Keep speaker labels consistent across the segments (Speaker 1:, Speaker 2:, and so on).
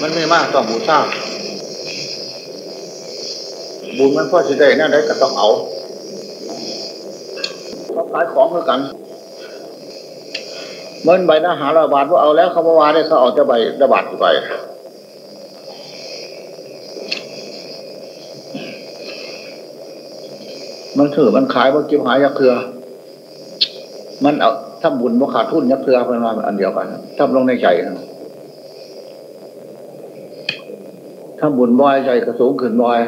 Speaker 1: มันไม่มากต้องบูชาบุญมันพ่อสิได้นั่นได้ก็ต้องเอาเขาขายของเพื่อกันเมื่อใบหน้าหาระบาดว่าเอาแล้วเขาบอกว่าได้เขาเอาจะใบระบาดไปมันถือมันขายว่ากิ้วหายยักเครือ มันเอาถ้าบุญว่าขาดทุนยักเครือเป็นมาอันเดียวกันถ้าลงในใจ ถ้าบุญบ่อยใจกระสูงขึ้นบ่อย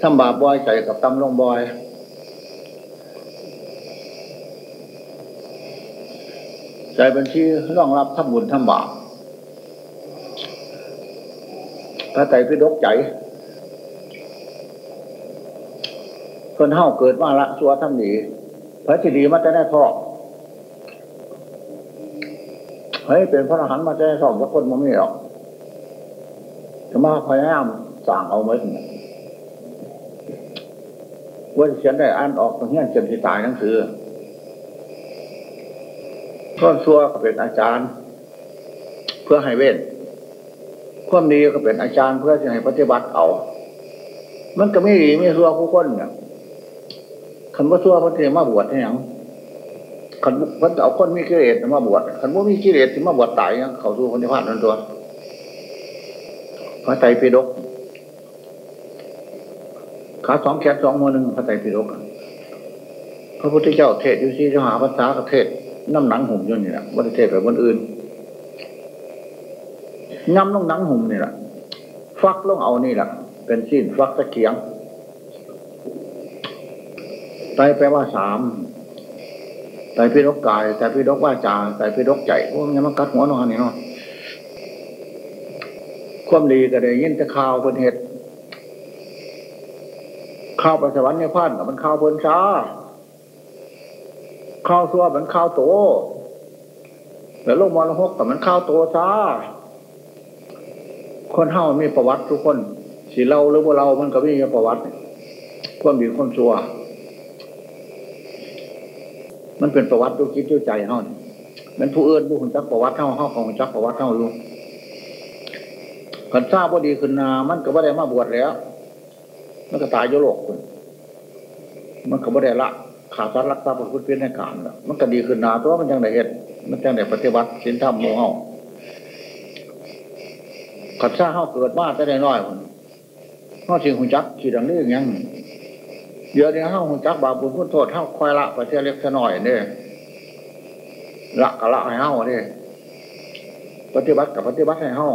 Speaker 1: ถ้าบาปบ่อยใจกับตำลงบ่อยใจเป็นที่รองรับทำบุญทำบาปพระไตรปิฎกใจคนเฮาเกิดมาละสัวทำดีพระสิดีมาจะได้ทอกเฮ้ยเป็นพระอรหันต์มาจะได้ทอกสักคนมันไม่หรอก มาพยายามสั่งเอาไหมว่าเขียนได้อ่านออกตรงนี้จนที่ตายหนังสือข้อซัวก็เป็นอาจารย์ เพื่อให้เว้นความดีก็เป็นอาจารย์เพื่อจะให้ปฏิบัติเอา มันก็ไม่ดีไม่ซัวผู้คนเนี่ยคันว่าซัวพระเทมาบวชเนี่ยังคันพันเอาคนมีกิเลสมาบวชคันว่ามีกิเลสที่มาบวชตายยังเขาสู้คนที่พลาดนั่นตัว พระไตรปิฎกขาสองแขนสองมือหนึ่งพระไตรปิฎกพระพุทธเจ้าเทศอยู่ที่จ้าหาภาษาประเทศน้ำหนังหุ่มยนนี่แหละวันเทศแบบวันอื่นน้ำลงหนังหุ่มนี่แหละฟักลงเอานี่แหละเป็นสิ้นฟักตะเกียงไตแปลว่าสามไตพิรกกายไตพิรกว่าจาไตพิรกใจพวกนี้มันกัดหัวนอนนี่เนาะ ความดีก็ได้ยินจะข่าวเป็นเหตุข้าวไปสวรรค์ในพันกับมันข้าวเพลินช้าข้าวซัวมันข้าวโตแล้วลงมรหกแต่มันข้าวโตช้าคนเฮามีประวัติทุกคนสีเราหรือว่าเรามันก็มีประวัติความดีความซัวมันเป็นประวัติดูคิดดูใจเฮามันผู้เอื่นผู้หุ่นจักประวัติเฮาเฮาของจักประวัติเฮาลูก ขันทราบว่าดีขึ้นนา มันก็ไม่ได้มาบวชแล้ว มันก็ตายโยโลกคนมันก็ไม่ได้ละขาดสารรักษาพระพุทธเพียรในการมันก็ดีขึ้นนาตัวมันจังไดเหตุมันจังไดปฏิบัติสินธรรมโมเฮาขัดซ่าเฮาเกิดมาแต่ได้น้อยคนเฮาสิหุ่นจักขี่ดังนี้อย่างเดี๋ยวนี้เฮาหุ่นจักบาปบุญพุทโทษเฮาคอยละไปเที่ยเล็กเท่าน้อยเนี่ยละกะละให้เฮาเนี่ยปฏิบัติกับปฏิบัติให้เฮา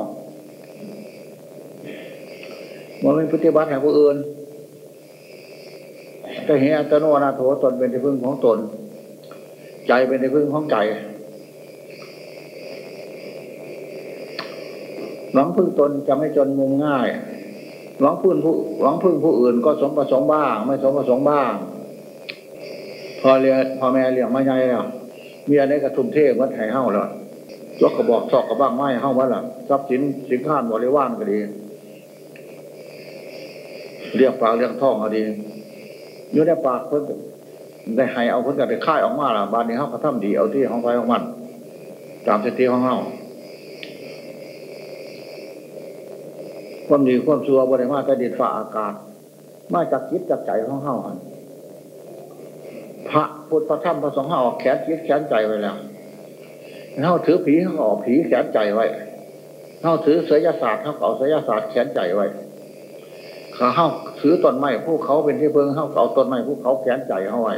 Speaker 1: มันเป็นปฏิบัติให้ผู้อื่นก็เห็นอัตโนนาโถตนเป็นที่พึ่งของตน ใจเป็นที่พึ่งของใจหวังพึ่งตนจะไม่จนมุมง่ายหวังพึ่งผู้หวังพึ่งผู้อื่นก็สมประสงค์บ้าง ไม่สมประสงค์บ้าง พอเรียพอแม่เลี้ยงมาใหญ่แล้วมีอะไรกระทุ่มเทวัดไห่เฮ้าแล้วยกกระบอกซอกกระบ้างไม้เฮ้าวัดละทรัพย์สินสินค้าบริวารก็ดี เรียกปากเรียกท่องก็ดีอยู่ในปากเพิ่นได้ให้เอาเพิ่นกับไปค่ายออกมาล่ะบานนี้เขาก็ทำดีเอาที่ของไฟของมัน ตามสติของเขาความดีความชัวบริมาแต่ดินฝ่าอากาศ มาจากคิดจากใจของเขาพระพุทธธรรมพระสงฆ์เขาออกแขนคิดแขนใจไว้แล้วเขาถือผีเขาออกผีแขนใจไว้เขาถือเสยศาสตร์เขาเอาเสยศาสตร์แขนใจไว้ ขาเฮาถือต้นไม้ผู้เขาเป็นที่เพิงเฮาเอาต้นไม้ผู้เขาแขนใจเขาไว้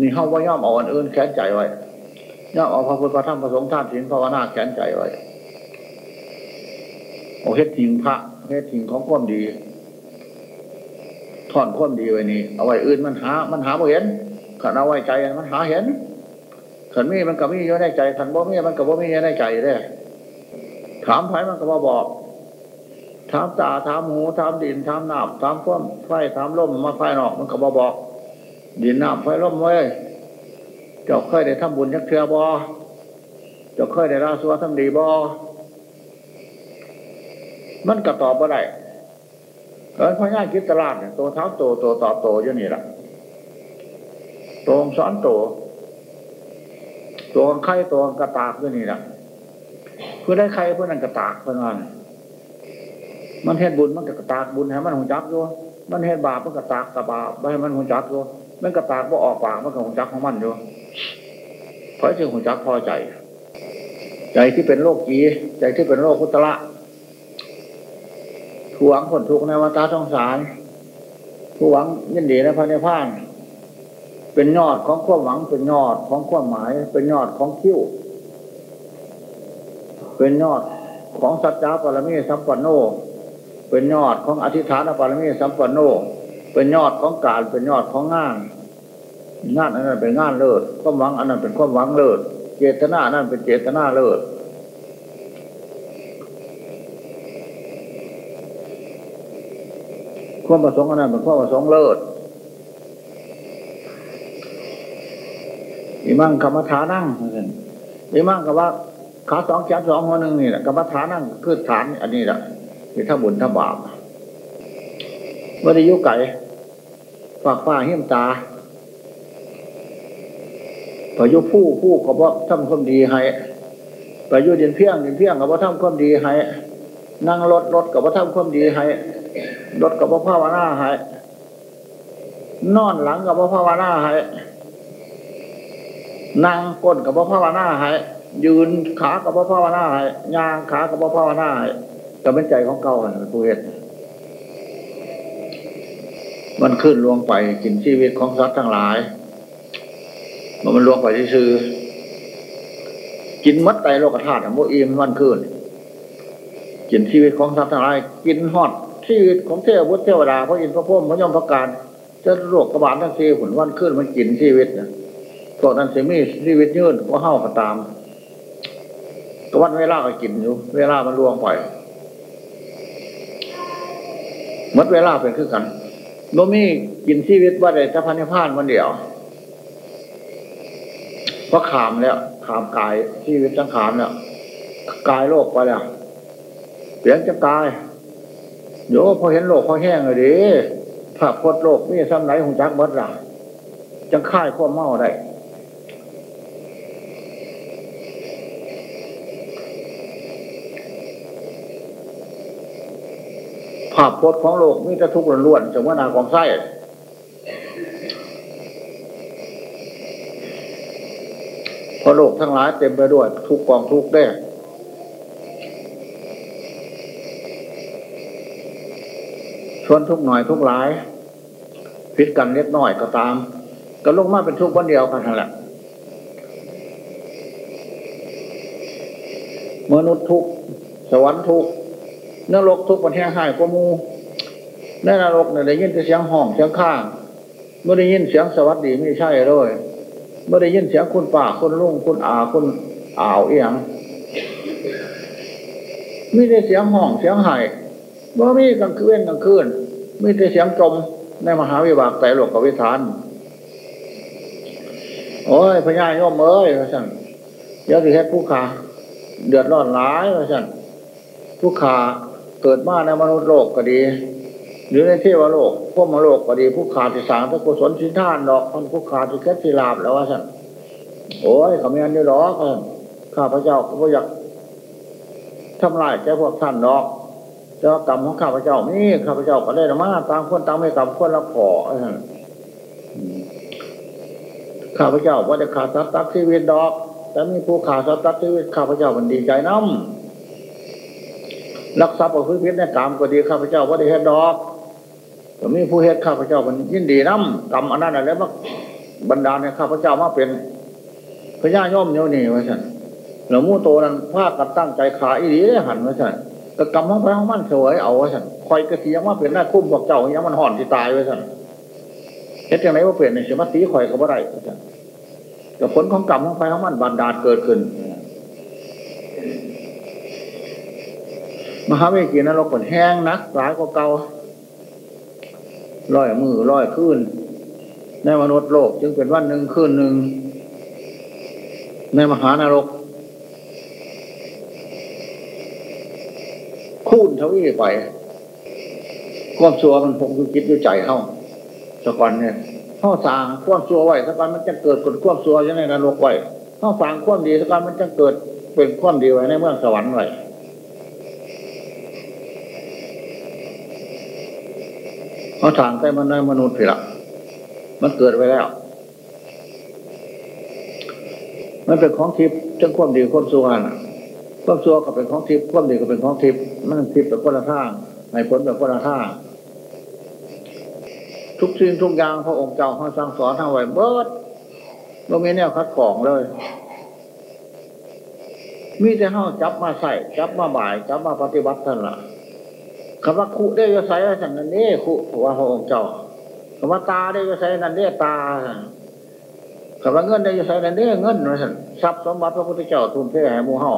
Speaker 1: นี่เฮาว่าย่อมเอาอันอื่นแขนใจไว้ย่อมเอาพระพุทธธรรมพระสงฆ์ท่านศีลภาวนาแขนใจไว้เอาเฮ็ดทิ้งพระเฮ็ดทิ้งของความดีถอนความดีไว้นี่เอาไว้อื่นมันหา มันหาบ่เห็นขันเอาไว้ใจมันหาเห็นขันมีมันก็มีอยู่ในใจขันบ่มีมันก็บ่มีอยู่ในใจเลยถามไผมันก็บ่บอก ถามตาถามหูถามดินถามน้ำถามฟ้มไฟถามลมมาไฟนอกมันก็บอบอก ดินน้ำไฟลมไว้เจ้าเคยได้ทำบุญยักเทือบอเจ้าเคยได้ราสัวทำดีบอมันก็ตอบบ่าได้เออพญาคิดตลาดเนี่ยตัวเท้าโตตัวตอบโตอยู่นี่แหละตัวสอนโตตัวไข่ตัวกระตากอยู่นี่แหละเพื่อได้ใครเพื่อนั่นกระตากเพื่อนนั่น มันเฮ็ดบุญมันก็กระตากบุญให้มันหงจักอยู่มันเฮ็ดบาปมันกระตากกระบาปให้มันหงจักอยู่มันกระตากว่าออกปากมันก็หงจักของมันอยู่เพราะจึงหงจักพอใจ ใจที่เป็นโรคกีใจที่เป็นโรคคุตระทวงผลทุกข์ในวัฏสงสารทวงยินดีในพระนิพพาน เป็นยอดของความหวังเป็นยอดของความหมาย เป็นยอดของคิ้วเป็นยอดของสัจจะปรมีสัมปันโน เป็นยอดของอธิษฐานปรมีสัมปันโน เป็นยอดของการเป็นยอดของงาน งานอันนั้นเป็นงานเลิศความหวังอันนั้นเป็นความหวังเลิศเจตนาอันนั้นเป็นเจตนาเลิศความประสงค์อันนั้นเป็นความประสงค์เลิศอิมังกรรมฐานั่งอิมังกับว่าขาสองแขนสองหัวหนึ่งนี่แหละกรรมฐานนั่งคือฐานอันนี้แหละ ที่ถ้าบุญถ้าบาปว่าได้ยุไก่ฝากฝ้าเหี้ยมตาพายุผู้ผู้ก็บ่ทำความดีให้พายุเดินเพียงเดินเพียงก็บ่ทำความดีให้นั่งรถรถก็บ่ทำความดีให้รถก็บ่ภาวนาให้นอนหลังก็บ่ภาวนาให้นั่งก้นกับบ่าภาวนาให้ยืนขากับบ่าภาวนาให้ยางขากับบ่าภาวนาให้ ก็เป็นใจของเก่าเป็นผู้เหตุมันขึ้นลวงไปกินชีวิตของสัตว์ทั้งหลาย มันลวงไปที่ซื้อ กินมัดไตโลกธาตุโมอีมวันคืนกินชีวิตของสัตว์ทั้งหลาย กินฮอดชีวิตของเทวบุตรเทวดาพระอินทร์พระพุทธพระยมพระการจะโรคกระบาดทั้งสี่หุ่นวันขึ้นมันกินชีวิตนะพวนั้นสิมีชีวิตยืนว่าเฮ้าก็ตาม ก็วันเวลาก็กินอยู่ เวลามันลวงไป มดเวลาเป็นคือกันโนมีกินชีวิตว่าได้จะพันธุ์พานวันเดียวเพราะขามแล้วขามกายชีวิตจังขามแล้วกายโลกไปแล้วเปลี่ยนจะกายเดี๋ยวพอเห็นโลกพอแห้งเลยดิภาพพดโลกนี่ซ้ำไหนหงจักบัดละจังค่ายความเมาได้าพพจน์ของโลกมีแต่ทุกข์ล้วนๆจงว่านาของไส้เพราะโลกทั้งหลายเต็มไปด้วยทุกกองทุกได้ชวนทุกหน่อยทุกหลายพิษกันเล็กน้อยก็ตาม ก็ลงมาเป็นทุกวันเดียวกันแหละมนุษย์ทุกสวรรค์ทุก นรกทุกประเทศหายกว่ามูในนรกเนี่ยได้ยินแต่เสียงห้องเสียงข้างเมื่อได้ยินเสียงสวัสดีไม่ใช่เลยเมื่อได้ยินเสียงคุณป่าคุณลุงคุณอาคุณอ่าวเอียงไม่ได้เสียงห้องเสียงห้เมื่อมีกลางคืนกลางคืนมีแต่เสียงจมในมหาวิบากแต่หลวกกวิธานโอ้ยพญายมเอ้ยพระสันเดี๋ยวสิเฮ็ดผู้ขาเดือดร้อนหลายพระสันผู้ขา เกิดมาในมนุษย์โลกก็ดี หรือในเทวโลกพวกมโลกก็ดีผู้ขาที่สางพระกุศลชินท่านดอกคนผู้ขาที่แค่ที่ลาบแล้วว่าสันโอ้ยเขาม่อันนี้หรอข้าพระเจ้าก็อยากทำลายแกพวกท่านดอกเจ้ากรรมของข้าพเจ้านี่ข้าพเจ้าก็ได้มาตามคนตามไม่กรรมคนละขอข้าพเจ้าว่าจะขาดทรัพย์ตักชีวิตดอก แต่มีผู้ขาดทรัพย์ตักชีวิตข้าพเจ้ามันดีใจน้ำ รักทรัพย์กับพื้นพิษในกรรมก็ดีข้าพเจ้าว่าได้เฮ็ดดอกแต่มีผู้เฮ็ดข้าพเจ้ามันยินดีน้ำกรรมอันนั้นอะไรมาบรรดาในข้าพเจ้ามาเป็นพญาย่อมเนี้ยนี่ว่าฉันแล้วมู่โตนั้นภาคกันตั้งใจขาอีดีได้หันว่าฉันกระกำของพระของมันสวยเอาว้สันคอยกระเทียมว่าเป็นหน้าคุ้มบอกเจ้าอย่างมันห่อนที่ตายไว้สันเฮ็ดยังไงว่าเปลี่ยนในเสียมาตีคอยกับอะไรสันกับผลของกรรมของพระของมันบันดาลเกิดขึ้น มหาเวกีนรกผลแห้งนักหลายกว่าเก่าร้อยมือร้อยขึ้น ในมนุษย์โลก จึงเป็นวันหนึ่งคืนหนึ่ง ในมหานรก คูณเท่านี้ไปความชัวมันพงอยู่คิดอยู่ใจเข้าสกอนเนี่ยเข้าสางความชัวไว้สกอนมันจะเกิดผลความชัวยังไงนรกไว้เข้าสางความดีสกอนมันจะเกิดเป็นความดีไว้ในเมืองสวรรค์ไว้ เขาทางแต่มันในมนุษย์ผิดละมันเกิดไปแล้ว มันเป็นของทิพย์จังความดีความสัวนะความสัวก็เป็นของทิพย์ความดีก็เป็นของทิพย์มันทิพย์แบบคนละทางในผลแบบคนละทางทุกสิ่งทุกอย่างพระองค์เจ้าเขาสั่งสอนทั้งไว้เบิดเรามีแนวคัดกรองเลย มีแต่เขาจับมาใส่จับมาบ่าย จับมาปฏิบัติท่านละ คำว่าคุได้ยศใส่สันนันนี่คุว่าพระองค์เจ้าคำว่าตาได้ยศใส่นันนี่ตาคำว่าเงินได้ยศใส่นันนี่เงินนะสันทรัพย์สมบัติพระพุทธเจ้าทุ่มเทให้มู่เฮา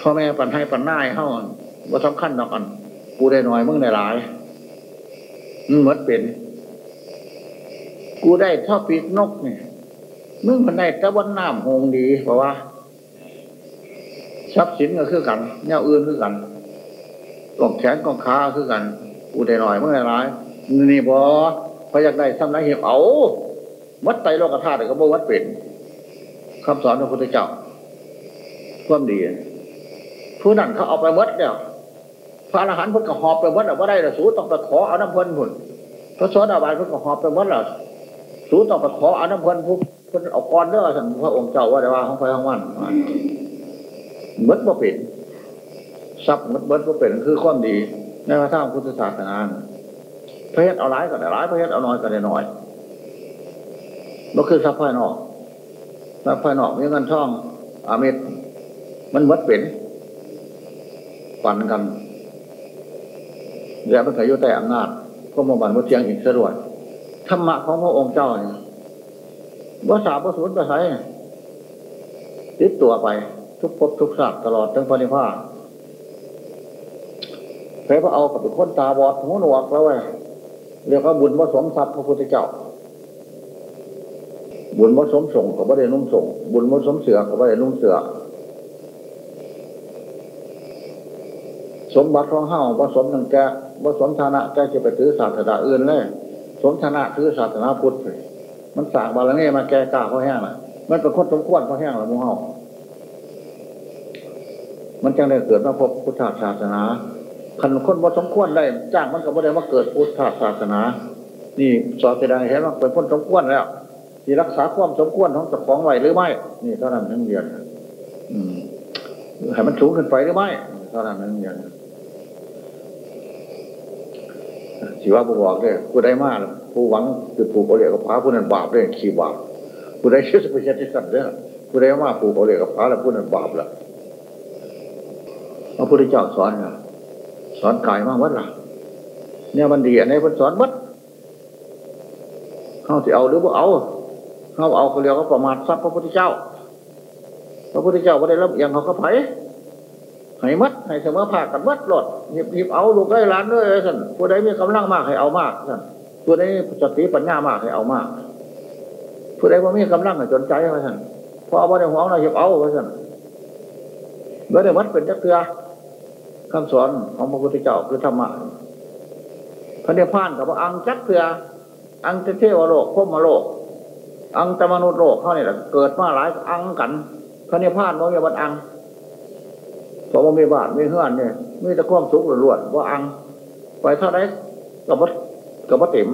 Speaker 1: พ่อแม่ปันให้ปันหน้าเฮาว่าสำคัญดอกกันกูได้หน่อยมึงได้หลายมันเหมือนเป็น กูได้ท่อปีกนกเนี่ยมึงมันได้ตะวันน้ำหงดีเพราะว่าทรัพย์สินก็คือกันแนวอื่นคือกัน กองแขนกองขาคือกันกูได้หน่อยเมึงได้ายนี่บอพออยากได้ทำไรเหี่ยเอาวัดไตรโลกธาตุก็บ่วัดเป็นคำสอนของพระพุทธเจ้าความดีผู้นั้นเขาเอาไปวัดเนี่ยพระอรหันต์พิ่นก็หอบไปวัดว่าได้ละสูต้องไปขอเอาน้ำเพิ่นพุ่นพระสวัสดิบาลพิ่นก็หอบไปวัดละสูต้องไปขอเอาน้ำเพิ่นผู้เพิ่นเอาก้อนเด้อสั่งพระองค์เจ้าว่าได้ว่าของไปของมันมัดบ่เป็น ทรัพย์มัดมัดบ่เป็นคือความดีในพระธรรมพุทธศาสนาพระเฮ็ดเอาหลายก็ได้หลายพระเฮ็ดเอาน้อยก็ได้น้อยมันคือทรัพย์ภายนอกทรัพย์ภายนอกมีเงินทองอามิตมันมัดเป็นปั่นกันแล้วมันก็อยู่ใต้อำนาจก็มาบันว่าเทียงอีกสะดวกธรรมะของพระองค์เจ้าเนี่ยว่าสาพระสุนทรประไสติดตัวไป ทุกภพทุกชาติตลอดทั้งปณิพาน ใครพระเอากับเป็นคนตาบอดหูหนวกแล้วเว้เรียกว่าบุญผสมทรัพย์พระพุทธเจ้า บุญผสมส่งกับว่าได้นุ่งส่ง บุญผสมเสือกับว่าได้นุ่งเสือสมบัติของเฮาผสมนึ่งแกผสมฐานะแกจะไปถือศาสนาอื่นเลยสมฐานะถือศาสนาพุทธมันสางบารมีมาแก่กล้าเขาแห้งละมันเป็นคนสมควรเขาแห้งละมูเฮามันจังได้เกิดมาพบพุทธศาสนา คันคนบ่สมควรได้จ้างมันก็บ่ได้มาเกิดพุทธศาสนา นี่สอนแสดงเห็นว่าเป็นคนสมควรแล้วที่รักษาความสมควรของเจ้าของไหวหรือไม่ นี่เท่านั้นทั้งเดียวอืมให้มันสูงขึ้นไปหรือไม่เท่านั้นทั้งเดียวชีว่าผู้บอกเลยผู้ได้มากผู้หวังคือผู้เขาเรียกกับพระผู้นั้นบาปเลยขี่บาปผู้ได้เชื่อสัพยติสัตว์เนี่ยผู้ได้มากผู้เขาเรียกกับพระแล้วผู้นั้นบาปละพระพุทธเจ้าสอนนะ สอนกายมากวัดละเนี่ยมันดีอันนี้เพิ่นสอนวัดเขาจะเอาหรือว่าเอาเขาเอาเขาเรียกว่าประมาททรัพย์พระพุทธเจ้า พระพุทธเจ้าก็ได้รับอย่างเขาก็ไผ่ให้มัดให้เสมอภาคกันมัดหลดหยิบหยิบเอาลูกได้ล้านด้วยสันผู้ใดมีกำลังมากให้เอามากสันผู้ใดสติปัญญามากให้เอามากผู้ใดว่ามีกำลังให้จนใจว่าสันพอเอาไปในหัวเราหยิบเอาไว่าสันเมื่อได้มัดเป็นจักเตือ คำสอนของพระพุทธเจ้าคือธรรมะพระเดชพานกับพระอังจักเตืออังเทวโลกพมโลก อังตมนุษย์โลกเขาเนี่ยเกิดมาหลายอังกัน พระเนพานโนยบันอังเพราะว่ามีบาทมีเฮือนเนี่ยมีแต่ความสุขล้วนว่าอัง ไปเท่าไรกับวัดกับวัดเต็ม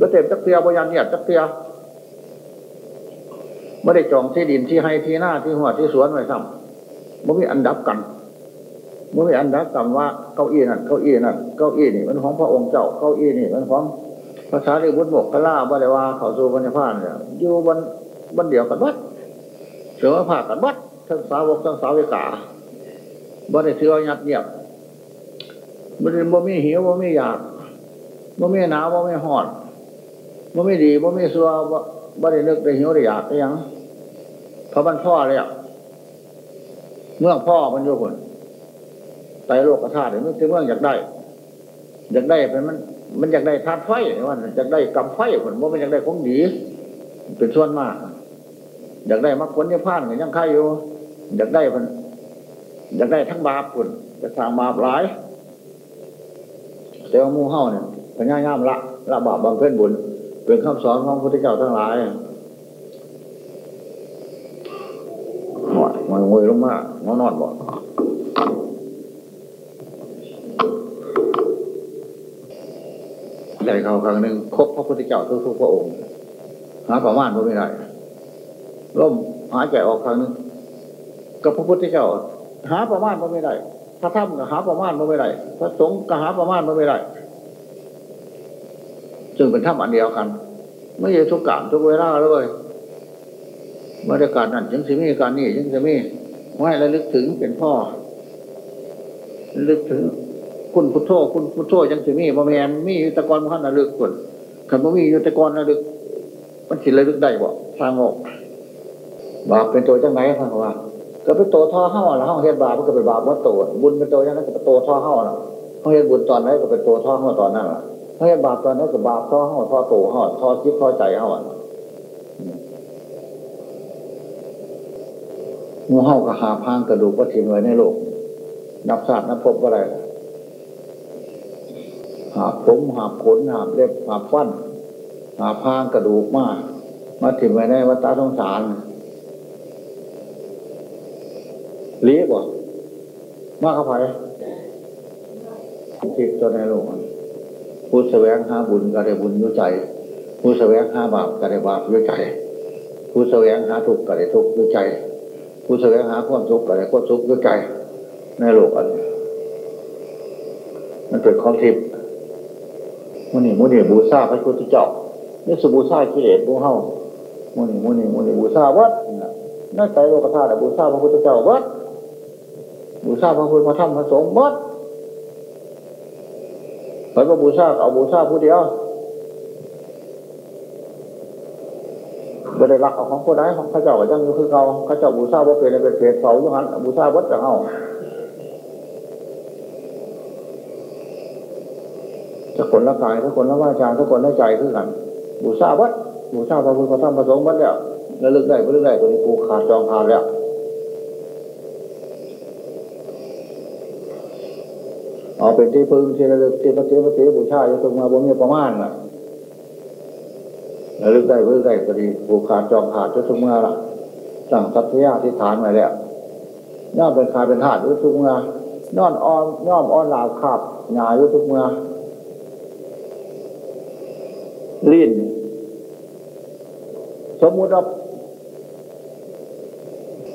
Speaker 1: วัดเต็มจักเตียบยันเนี่ยจักเตียไม่ได้จองที่ดินที่ให้ที่หน้าที่หัวที่สวนไว้ซ้ำไม่มีอันดับกัน ไม่มีอันดับกันว่าเก้าอี้นั่นเก้าอี้นั่นเก้าอี้นี่มันของพระองค์เจ้าเก้าอี้นี่มันของภาษาเรียกวุฒิบกพระล่าบ่ได้ว่าเขาสู่บรรยพานเนี่ยอยู่บนบนเดียวกันวัดเสือผ่ากันวัดทั้งสาวกทั้งสาวิกาบ่ได้เสือยัดเยียบบ่ได้บ่มีหิวบ่มีอยากบ่มีหนาวบ่มีหอดบ่มีดีบ่มีซัวบ่บ่ได้นึกได้หิวได้อยากได้ยังเพราะมันพ่อเลยอะเมื่อพ่อมันอยู่คน ไตโลกธาตุเนี่ยมันคือเมื่ออยากได้ อยากได้เป็นมัน มันอยากได้ธาตุไฟว่าอยากได้กำไฟคนว่ามันอยากได้ของดีเป็นส่วนมาก อยากได้มรรคผลนิพพานก็ยังค่ายอยู่ อยากได้มันอยากได้ทั้งบาปคนจะสร้างบาปหลายแต่ว่ามูเฮ้าเนี่ยพญายามละละบาปบางเพื่อนบุญเป็นคำสอนของพระพุทธเจ้าทั้งหลายหน่อยมันงวยลงมานอนนอนบ่ ใจเขาครั้งหนึ่งคบพระพุทธเจ้าทุกๆพระองค์หาประมาณไม่ได้ร่มหายใจออกครั้งหนึ่งกับพระพุทธเจ้า หาประมาณไม่ได้พระธรรมก็หาประมาณไม่ได้พระสงฆ์ก็หาประมาณไม่ได้จึงเป็นธรรมอันเดียวกัน ไม่ใช่ทุกการทุกเวลาเลยบรรยากาศนั้นยังสิมีการนี่ยังจะมีไม่ระลึกถึงเป็นพ่อระลึกถึง คุณพุทโธคุณพุทโธยังสิมีบ่แมนมียุตะกรมันระลึกคนขันบ่มียุตะกรระลึก มันสิระลึกได้บ่ทางออกบาปเป็นตัวจังไหนพังว่า ก็เป็นตัวท่อเฮ้าละเฮ้าเฮ็ดบาปมันก็เป็นบาปว่าตัวบุญเป็นตัวยังไงก็เป็นตัวท่อเฮ้าละเขาเฮ็ดบุญตอนไหนก็เป็นตัวท่อเฮ้าตอนนั้นละเขาเฮ็ดบาปตอนนั้นก็บาปท่อเฮ้าท่อตัวเฮ้าท่อคิดท่อใจเฮ้างูเห่ากับหาพางกระดูกก็ทิ้งไว้ในโลกนับศาสตร์นับพบอะไร หาผมหาขนหาเล็บหาฟันหาพางกระดูกมากมาทิ้งไว้ในวัฏสงสารเลี้ยบ่มาเข้าไปทิพย์ตัวในโลกผู้แสวงหาบุญก็ได้บุญยุ่ใจ ผู้แสวงหาบาปก็ได้บาปยุ่ใจ ผู้แสวงหาทุกข์ก็ได้ทุกข์ยุ่ใจ ผู้แสวงหาความสุขอะไรความสุขด้วยใจในโลกอันนี้มันเป็นของทิพย์ มุนีมุนีบูชาพระพุทธเจ้านี่สบูชากิเลสบูเฮามุนีมุนีมุนีบูชาวัดนั่นใจโลกธาตุบูชาพระพุทธเจ้าวัดบูชาพระพุทธพระธรรมพระสงฆ์วัดไปก็บูชาเอาบูชาผู้เดียวไม่ได้รักเอาของผู้ใดของข้าเจ้าก็ยังอยู่คือเขาข้าเจ้าบูชาว่าเป็นเป็นเพศเสาอยู่หันบูชาวัดจะเอา จะคนละกายถ้าคนละว่าจาถ้าคนละใจคือกันบูชาวัดบูชาพระพุทธพระธรรมพระสงฆ์วัดแล้วแล้วลึกได้ไม่ลึกได้ตัวนี้กูขาดจองขาดแล้วเอาเป็นที่พึ่งที่ระลึกที่พระเจ้าพระเจ้าบูชาจะต้องมาบนมีประมาณน่ะระลึกได้เพื่อได้ก็ดีผูกขาดจองขาดทุกเมื่อละสั่งสัตยาที่ฐานมาแล้วย่อมเป็นขาเป็นธาตุทุกเมื่อนอนอ้อมย่อมอ้อนลาวขาบหงายทุกเมื่อ ลิ้นสมมุติว่า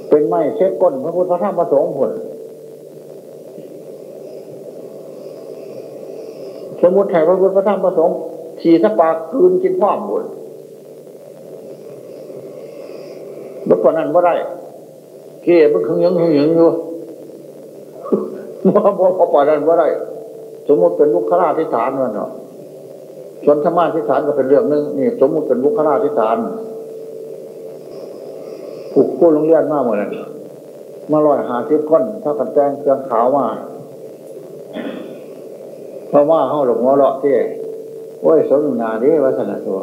Speaker 1: เป็นไม้เช็ดก้นพระพุทธพระธรรมพระสงฆ์ผลสมมุติแห่พระพุทธพระธรรมพระสงฆ์ขี่สปากคืนกินพ่อมหมดเมื่อก่อนนั้นว่าได้เกี่ยมันขึงยังขึงยังอยู่ว่าพอปล่อยนั้นว่าได้สมมติเป็นลูกขราธิฐานนั่นเนาะ ส่วนธรรมะธิฐานก็เป็นเรื่องนึงนี่สมมติเป็นลูกขราธิฐานผูกคู่ลงเลียนมากเหมือนมาลอยหาทิพก้อนถ้ากันแจ้งเครื่องขาวมาเพราะว่าเขาหลงงอเลาะที่โอ้ยสมนาดีวัฒนตัว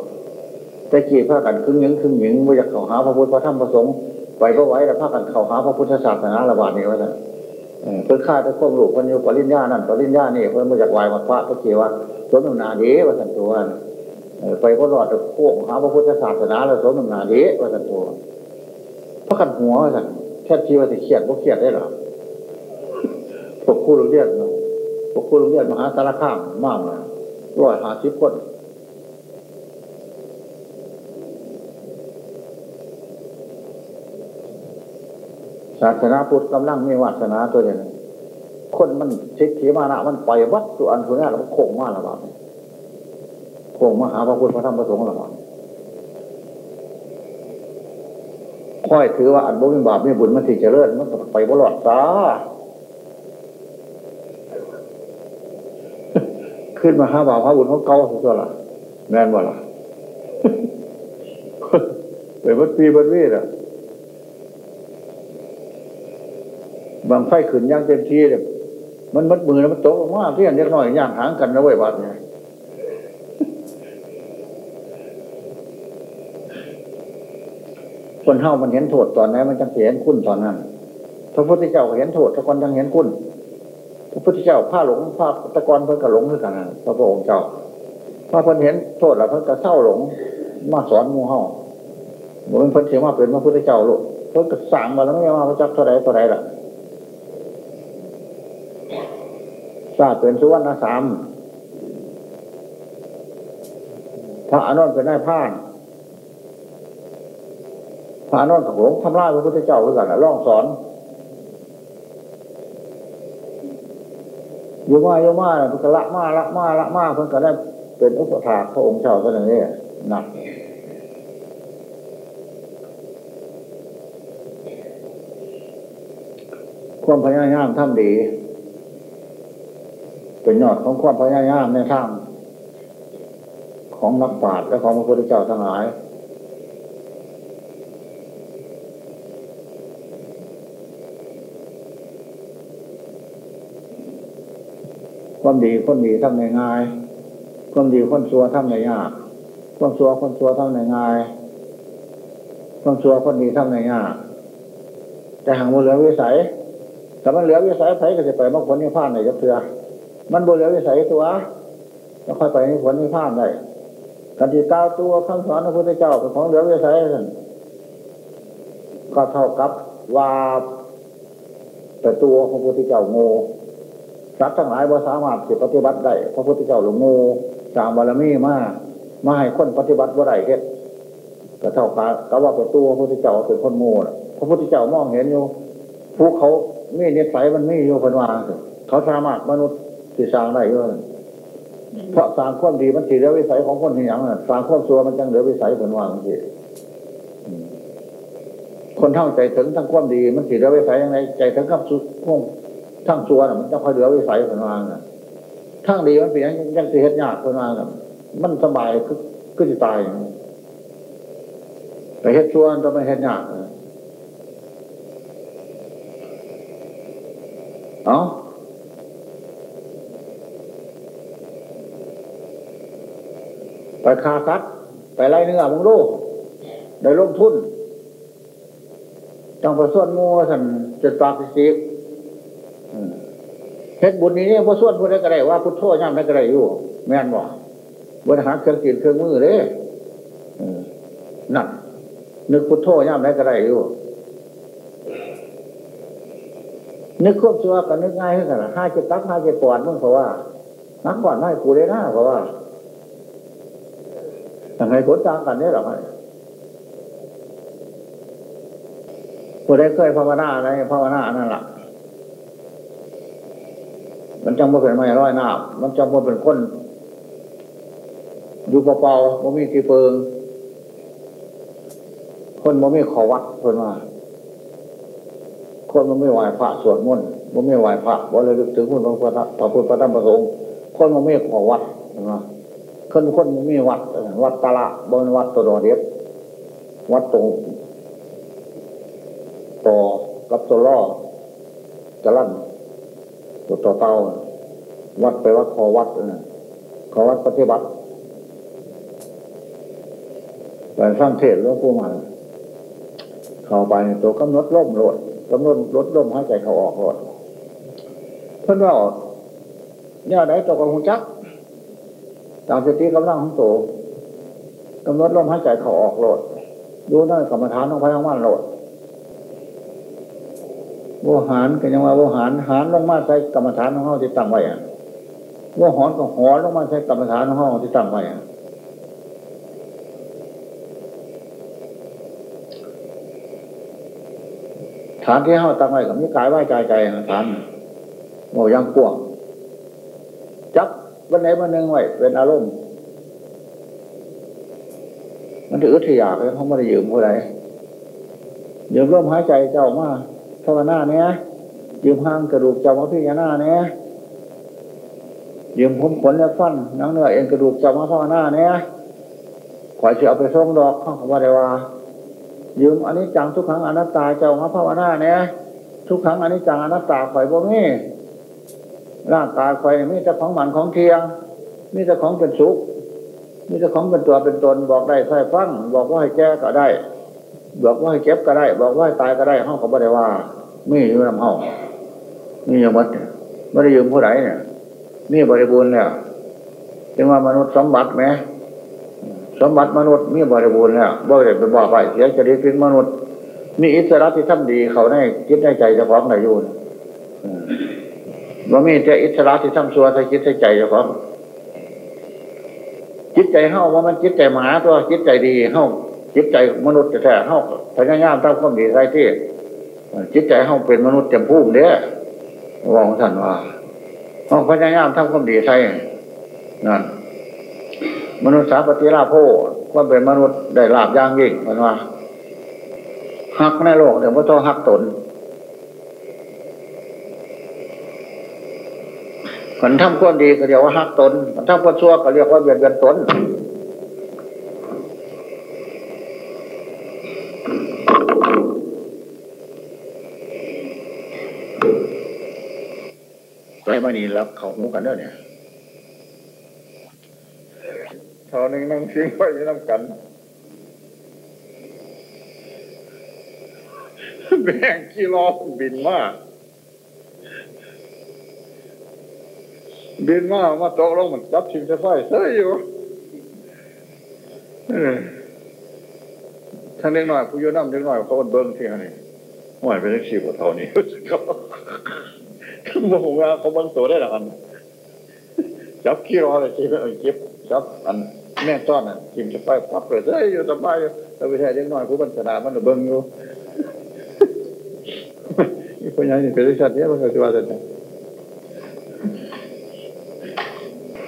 Speaker 1: แต่กี่พากันครึ่งยังครึ่งหญิงไม่อยากเข้าหาพระพุทธพระธรรมพระสงฆ์ไปก็ไว้แล้วพากันเข้าหาพระพุทธศาสนาระบาดนี่ว่าท่าน เพื่อฆ่าจะควบลูกคนอยู่ปริญญานั่นปริญญานี่เพื่อมาจากวายมาพระพระเกว่าสมนาดีวัฒนตัวไปก็รอดจะโค้งหาพระพุทธศาสนาแล้วสมนาดีวัฒนตัวพระกันหัวว่าท่านแค่ชีว่าจะเครียดก็เครียดได้หรอพวกคู่โรงเรียนพวกคู่โรงเรียนมหาสารคามมากเลยร้อยหาสิบคน ศาสนาพุทธกำลังมีวาสนาตัวเดียวคนมันชิดขีมานะมันปล่อยวัดตัวอันคนนี้แล้วมันโค้งมาละบาดโค้งมาหาพระพุทธพระธรรมพระสงฆ์ละบาดค่อยถือว่าอันบุญบาปไม่บุญมันที่เจริญมันไปบลอดตาขึ้นมาหาบาปพระบุญเขาเกาสุดละแม่นบ่ละไปวัดปีวัดเวทอะ บางไฟขืนย่างเต็มที่เลยมันมัดมือแล้วมันโตมากที่อันเล็กน้อยย่างหางกันนะเว้ยบาดเนี่ยคนเฮามันเห็นโทษตอนไหนมันจังเห็นคุณตอนนั้นพระพุทธเจ้าเห็นโทษตะกอนจังเห็นคุณพระพุทธเจ้าผ้าหลงผ้าตะกอนเพิ่นก็หลงด้วยกันนะพระพุทธองค์เจ้าพระเพิ่นเห็นโทษแล้วเพิ่นก็เศร้าหลง มาสอนมูเฮาเหมือนเพิ่นเสียมาเป็นพระพุทธเจ้าลูกเพิ่นก็สั่งมาแล้วไม่มาพระเจ้าเท่าไรเท่าไรล่ะ ทราเป็นสุวรรณสามพระอานนท์เป็นนายพาน พระอานนท์กับหลวงทำลายพระพุทธเจ้าคือกันล่องสอนอยู่มาอยู่มาเพิ่นก็ละมาละมาละมาเพิ่นก็ได้เป็นอุปถาพระองค์เจ้าก็อย่างนี้หนักความพยายามทำดี เป็นยอดของความพยายามในทางของนักปราชญ์และของพระพุทธเจ้าทั้งหลาย ความดีคนดีทำง่ายๆความดีคนซัวทำยากความซัวคนซัวทำง่ายๆความซัวคนดีทำง่ายๆแต่หางมือเหลือวิสัยแต่มันเหลือวิสัยไผก็จะไปมรรคผลนิพพานในยักเถือ มันบนเหลือวิสัยตัวแล้วค่อยไปในผลนิพพานได้กันที่ก้าวตัวคำสอนพระพุทธเจ้าเป็นของเหลือวิสัยนั่นก็เท่ากับว่าแต่ตัวของพระพุทธเจ้าโง่สัตว์ทั้งหลายว่าสามารถจะปฏิบัติได้พระพุทธเจ้าหลงโง่สามบารมีมากมาให้คนปฏิบัติว่าไรเฮ็ดก็เท่ากับกับว่าเป็นตัวพระพุทธเจ้าเป็นคนโง่พระพุทธเจ้ามองเห็นอยู่ภูเขามีนิสัยมันมีอยู่คนว่าเขาสามารถมนุษย์ ที่สร้างได้ด้วยเพราะสร้างความดีมันสีเหลือวิสัยของคนที่อย่างนั้นสร้างความซัวมันจังเหลือวิสัยคนว่าบางทีคนเท่าใจถึงทั้งความดีมันสีเหลือวิสัยยังไงใจถึงกับสุขทั้งซัวน่ะมันจะคอยเหลือวิสัยคนว่าน่ะทั้งดีมันเป็นยังยังสิเหตุยากคนว่าน่ะมันสบายคือก็จะตายแต่เหตุซัวต้องไม่เหตุยากเอ้า ไปคาคัดไปไล่เนื้อมึงลูกได้ลงทุนต้องไปส่วนงูสันจุดปากสิบเฮ็ดบุญนี้เนี่ยพอส่วนพูดได้ก็ได้ว่าพุทโธย่ำได้ก็ได้อยู่ แม่นบอกบริหารเครื่องกินเครื่องมือเลยนั่นนึกพุทโธย่ำได้ก็ได้อยู่นึกควบชัวก็นึกง่ายขึ้นกันห้าเจ็ดตักห้าเจ็ดปอดมึงเพราะว่านักก่อนให้กูได้หน้าเพราะว่า ทำไมผลต่างกันเนี่ยหรอไงผู้ได้เคยภาวนาอะไรภาวนานั่นแหละมันจังว่าเป็นไม่ร้อยหน้ามันจังว่าเป็นคนอยู่เปล่าๆมันมีที่เพิง คนมันไม่ขอวัดคนว่าคนมันไม่ไหวพระสวดมนต์มันไม่ไหวพระว่เลยถึงคุณพระพุทธพระพุทธพระธรรมพระสงฆ์คนมันไม่ขอวัดนะ คนคนมันม่วัด วัดตละบนวัดตัวเดียบวัดตรงต่อกับตัวล่อจะลั่นตัวต่อเต้าวัดไปวัดขอวัดขอวัดปฏิบัติไปสร้างเทศหลวงปู่มันเข้าไปตัวกำหนดร่มโหลดกำหนดลดร่มหายใจเขาออกโหลดเพื่อนว่าเนี่ยไหนตัวกับหุจัก ตามสติกำลังของตัวกำหนดร่มหายใจเขาออกโหลด ดูนั่นกรรมฐานของพระยังมั่นโหลดวหารก็ยังว่าวหารหารลงมาใส่กรรมฐานของเขาที่ตั้งไว้อะวหอนก็หอนลงมาใส่กรรมฐานของเขาที่ตั้งไว้อะฐานที่เขาตั้งไว้กับมีกายว่าใจใจฐานโมยังกวงจับ วันไหนวันหนึ่งไว้เป็นอารมณ์ มันถือที่อยากเลยเขาไม่ได้ยืมผู้ใดยืมร่มหายใจเจ้ามาภาวนาเนี่ยยืมห้างกระดูกเจ้ามาพิจารณาเนี่ยยืมผมขนและฟันนังเนื้อเอ็นกระดูกเจ้ามาภาวนาเนี่ยขอเชื่อไปส่งดอกข้าว่าได้ว่ายืมอันนี้จังทุกครั้งอนัตตาเจ้ามาภาวนาเนี่ยทุกครั้งอันนี้จังอนัตตาข่อยบ่มี ร่างกายข่อยมีแต่ของหมันของเทียง มีแต่ของเป็นสุข มีแต่ของเป็นตัวเป็นตนบอกได้ใส่ฟังบอกว่าให้แก้ก็ได้ บอกว่าให้เก็บก็ได้ บอกว่าให้ตายก็ได้ห้องเขาบ่ได้ว่ามีอยู่ลำห้องมีอยู่มัดไม่ได้ยืมผู้ใดเนี่ยมีบริบูรณ์แล้วจึงว่ามนุษย์สมบัติไหมสมบัติมนุษย์มีบริบูรณ์แล้วบ่ได้ไปบอกไปเสียจะได้คิดมนุษย์มีอิสระที่ทำดีเขาได้คิดได้ใจจะพร้อมในยูน ว่ามีแต่อิสระที่ทำซัวใส่คิดใส่ใจจะพร้อมจิตใจเฮาว่ามันจิตใจหมาตัวจิตใจดีเฮาจิตใจมนุษย์แท้เฮาพยายามทำความดีใส่ที่จิตใจเฮาเป็นมนุษย์เต็มภูมิเด้อวองท่านว่าเฮาพยายามทำความดีใส่นั่นมนุษย์สาปฏิราโพว่าเป็นมนุษย์ได้ลาบย่างยิ่งมันว่าหักในโลกเดี๋ยวว่าต้องหักตน ขันทำความดีก็เรียกว่าหักตนขันทำความชั่วก็เรียกว่าเบียดเบียนตนไรมานี่รับเขาหูกันเด้อเนี่ยเท่านึงนั่งซิงไว้น้ำกันแบ่งกี่ล้อบินมาก บินมามาตกลงมันจับชิงจะไฟเสียอยู่ท่านเล็กน้อยผู้ยุ่น้ำเล็กน้อยเขาเบิ้งที่นี่ห่วยเป็นเล็กสี่กว่าเท่านี้เขาบอกว่าเขาเบิ้งตัวได้หรอกันจับขี้ร้อนเลยจีบเออจีบจับอันแม่ต้อนอะชิงจะไฟปั๊บเลยเสียอยู่สบายอยู่แต่ไม่ใช่เล็กน้อยผู้บัญชามันเบิ้งอยู่คนยังนี่เป็นเรื่องชัดเนี่ยมันก็จะว่าแต่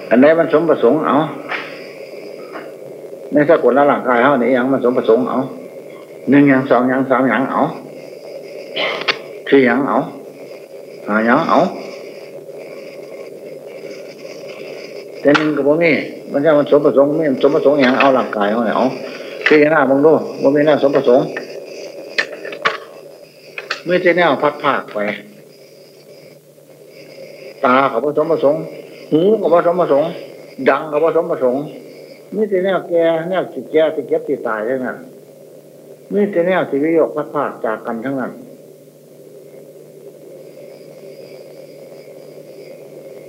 Speaker 1: อันไหนมันสมประสงค์เอาในสกุลละร่างกายเขานี่ยยังมันสมประสงค์เอาหนึ่งอย่างสองอย่างสามอย่างเอาสี่อย่างเอาห้าอย่างเอาแต่หนึ่งก็บ่มีมันจะมันสมประสงค์ไม่สมประสงค์อย่างเอาร่างกายเขาเนี่ยเอาสี่หน้ามึงดูบ่มีหน้าสมประสงค์เมื่อเจ้าแนวพักผากไป ตาเขาผสมประสงค์ หูก็ผสมประสงค์ดังก็ผสมประสงค์มีแต่แนวแก่แนวจิตแก่ที่เก็บที่ตายทั้งนั้นมีแต่แนวที่วิโยคพัดพาดจากกันทั้งนั้น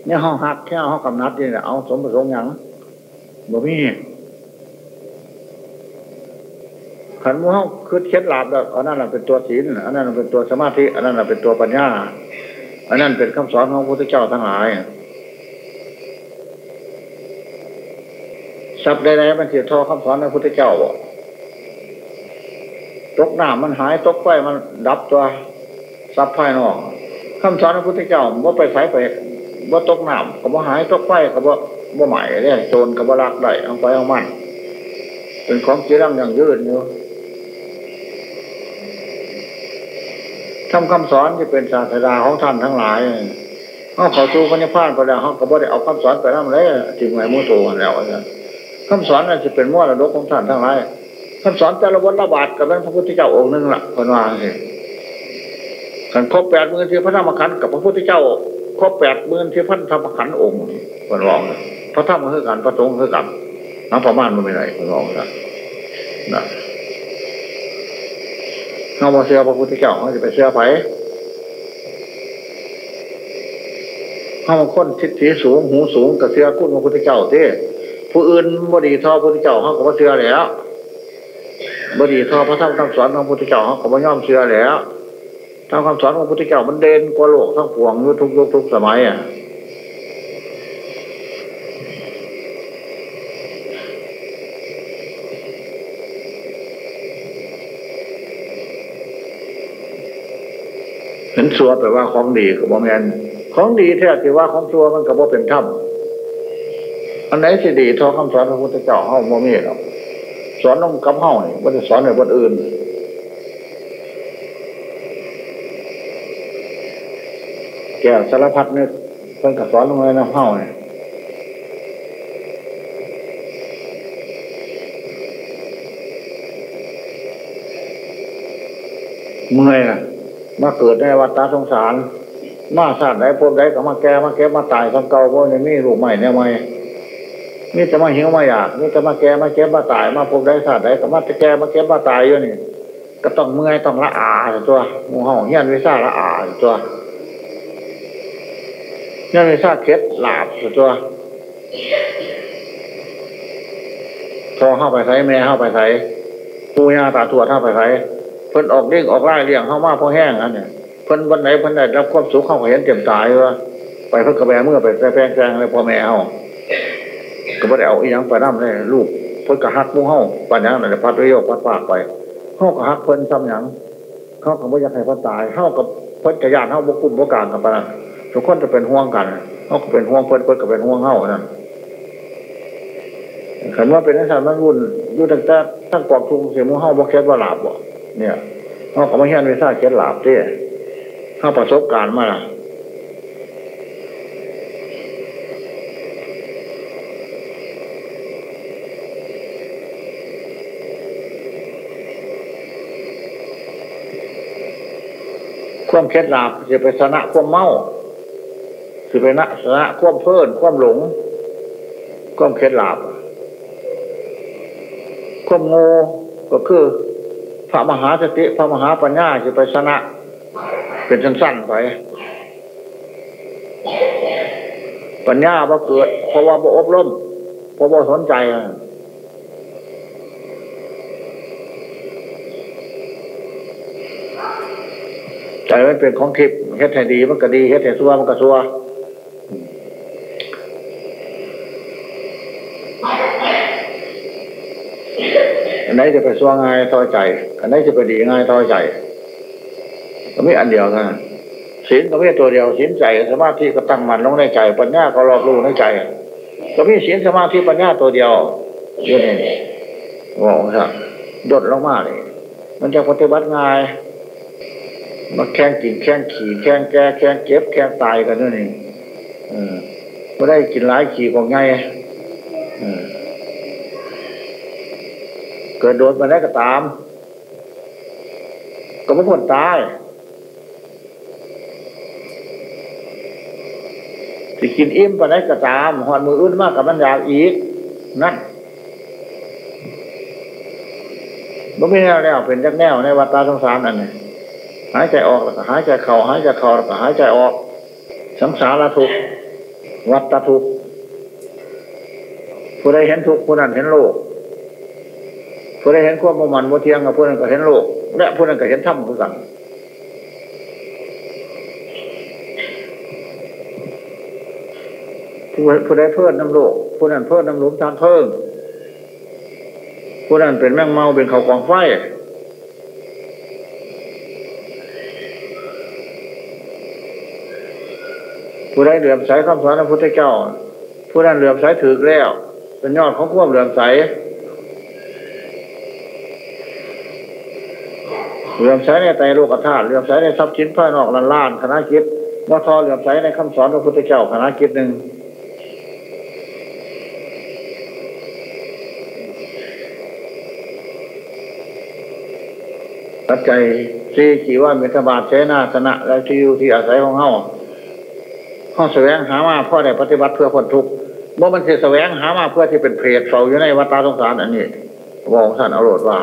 Speaker 1: เนี่ยห้องหักแค่ห้องกำนัดนี่แหละเอาสมประสงค์อย่างบ่มีขันมือห้องคือเคล็ดลับแบบอันนั้นเป็นตัวศีลอันนั้นเป็นตัวสมาธิอันนั้นเป็นตัวปัญญา อันนั้นเป็นคำสอนของพระพุทธเจ้าทั้งหลาย ทรัพย์ใดๆมันเสียทอคำสอนพระพุทธเจ้าบ่ตกหน้ำมันหายตกไฟมันดับตัวทรัพย์ภายนอกคำสอนพระพุทธเจ้าว่าไปไฟไปว่าตกหน้ำก็บ่หายตกไฟก็บ่บ่ใหม่เนี่ยโจรก็บ่รักได้เอาไปเอามันเป็นของจีรังอย่างยืนอยู่ทำคำสอนที่เป็นศาสดาของท่านทั้งหลายเขาขาจูพระนิพพานก็แล้วเขาก็บ่ได้เอาคำสอนไปทำเลยจริงไหมมุโตแล้วอาจารย์ คำสอนนั่นจะเป็นมั่วระดกของท่านทั้งหลายคำสอนแต่ละวันละบาทกับพระพุทธเจ้าองค์นึงละคนว่าสิขันครบแปดหมื่นที่พระธรรมขันกับพระพุทธเจ้าครบแปดหมื่นที่พระธรรมขันองค์คนรองพระธรรมคือกันพระสงฆ์คือกันน้ำประมาณมันไม่ไหนคนรองนะนะเขามาเชื่อพระพุทธเจ้าเขาจะไปเชื่อไผเขามาค้นทิศทีสูงหูสูงกับเชื่อคุณพระพุทธเจ้าที่ ผู้อื่นบดีทอดพุทธเจ้าเขาก็มาเชื่อแล้วบดีทอพระธรรมคำสอนของพุทธเจ้าเขาก็มาย่อมเชื่อแล้วทำคำสอนของพุทธเจ้ามันเด่นกว่าโลกทั้งปวงยุทุกยุคทุกสมัยอะเห็นสัวแปลว่าของดีกับว่าแมนของดีแท้ที่ว่าของสัวมันกับว่าเป็นถ้ำ อันไหนสิดีทอคำสอนพระพุทธเจ้าเฮ้าโมมีหรอกสอนน้องกับเฮ้านี่มันจะสอนในบนอื่นแก้วสารพัดนึกเพิ่นกับสอนลงเลยนะเฮ้าเนี่ยเมื่อยนะมาเกิดในวัฏฏสงสาร มาชาติไหนพวกใดก็มาแก่มาแก่มาตายทั้งเก่าพวกนี้มีลูกใหม่เนี่ยไหม นี่จะมาหิวมาอยากนี่จะมาแก่มาเก็บมาตายมาพบได้ศาสตร์ได้ก็มาจะแก่มาเก็บมาตายอยู่นี่ก็ต้องเมื่อยต้องละอาตัวหมูเห่าเฮียนวิชาละอาตัวเฮียนวิชาเคล็ดหลาบตัวพอเข้าไปใส่แม่เข้าไปใส่ปูยาตาตัวเข้าไปใส่เพิ่นออกเลี้ยงออกไล่เลี้ยงเข้ามาพอแห้งอันเนี่ยเพิ่นวันไหนเพิ่นได้รับความสุขเข้าเห็นเต็มตายว่าไปเพิ่นกระแบเมื่อไปแปลงแปลงอะไรพ่อแม่เอา ก็ไม่ได้เอาอีหยังไปน้ำเลยลูกเพิ่นกระหักมู่เฮาปัญญาเนี่ยพัดไปโยกพัดปากไปเฮากระหักเพิ่นซ้ำหยังเขาก็บ่อยากให้เพิ่นตายเฮากับเพิ่นกระยานเฮาบกุ้มบ่กลางกันปนนั้นทุกคนจะเป็นห่วงกันเฮาก็เป็นห่วงเพิ่นเพิ่นก็เป็นห่วงเฮานั่นขันว่าเป็นนักสารมันรุ่นยู่ตั้งแต่ทั้งกองทุนเสียมู่เฮาบ่แค่ว่าหลาบบ่เนี่ยเฮาก็มาเฮียนวิชาเขียนหลาบเด้เฮาประสบการณ์มาละ ความเคล็ดลับจะไปชนะความเมาจะไปนะชนะความเพลินความหลง ความเคล็ดลับความโง่ก็คือ พระมหาสติพระมหาปัญญาจะไปชนะ เป็นสั้นๆไปปัญญาบ่เกิดเพราะว่าบ่อบรมเพราะบ่สนใจ ใจมันเป็นของทิพย์เฮ็ดให้ดีมันก็ดีเฮ็ดให้ซัวมันก็ซัวอันไหนจะไปซัวง่ายต่อใจ อันไหนจะไปดีง่ายต่อใจก็มีอันเดียวกันศีลก็มีตัวเดียวศีลใจสมาธิก็ตั้งมันลงในใจปัญญาก็รอบรู้ในใจ ก็มีศีลสมาธิปัญญาตัวเดียวอยู่นี่บอกครับดดลงมาเลยมันจะปฏิบัติง่าย มาแข่งกินแข่งขี่แข่งแก่แข่งเก็บแข่งตายกันนั่นเองเออไม่ได้กินหลายขี่ของไงเกิดโดนมาได้ก็ตาม ก็ไม่พ้นตายที่กินอิ่มไปได้ก็ตามหอนมืออื่นมากกับมันยากอีก นั่นมันไม่แน่แล้วเป็นจักแนวในวัดตาสงสารนั่นนี่ หายใจออกแล้วก็หายใจเข้าหายใจเข้าแล้วก็หายใจออก สังสารทุกวัฏทุกผู้ใดเห็นทุกข์ผู้นั้นเห็นโลกผู้ใดเห็นความประมันโมเทียงกับผู้นั้นก็เห็นโลก และผู้นั้นก็เห็นธรรมคือกันผู้ผู้ใดเพิ่นน้ำโลกผู้นั้นเพิ่นน้ำหลุมทางเพิ่งผู้นั้นเป็นแมงเมาเป็นเขากองไฟ ผู้ใดเหลื่อมใสคำสอนพระพุทธเจ้า ผู้นั้นเหลื่อมใสถือแล้ว เป็นยอดของความเหลื่อมใสเหลื่อมใสในไตรโลกธาตุเหลื่อมใสในทรัพย์สินภายนอกล้านล้านคณะคิดว่าทอเหลื่อมใสในคำสอนพระพุทธเจ้าคณะคิดหนึ่งปัจจัยสี่ขีว่ามิตรบาทเสนาสนะและที่อยู่ที่อาศัยของเฮา ข้อแสวงหามาพ่อได้ปฏิบัติเพื่อคนทุกข์เมื่อมันจะแสวงหามาเพื่อที่เป็นเพจเฝ้าอยู่ในวัฏฏะสงสารอันนี้บอกท่านเอาโรดว่า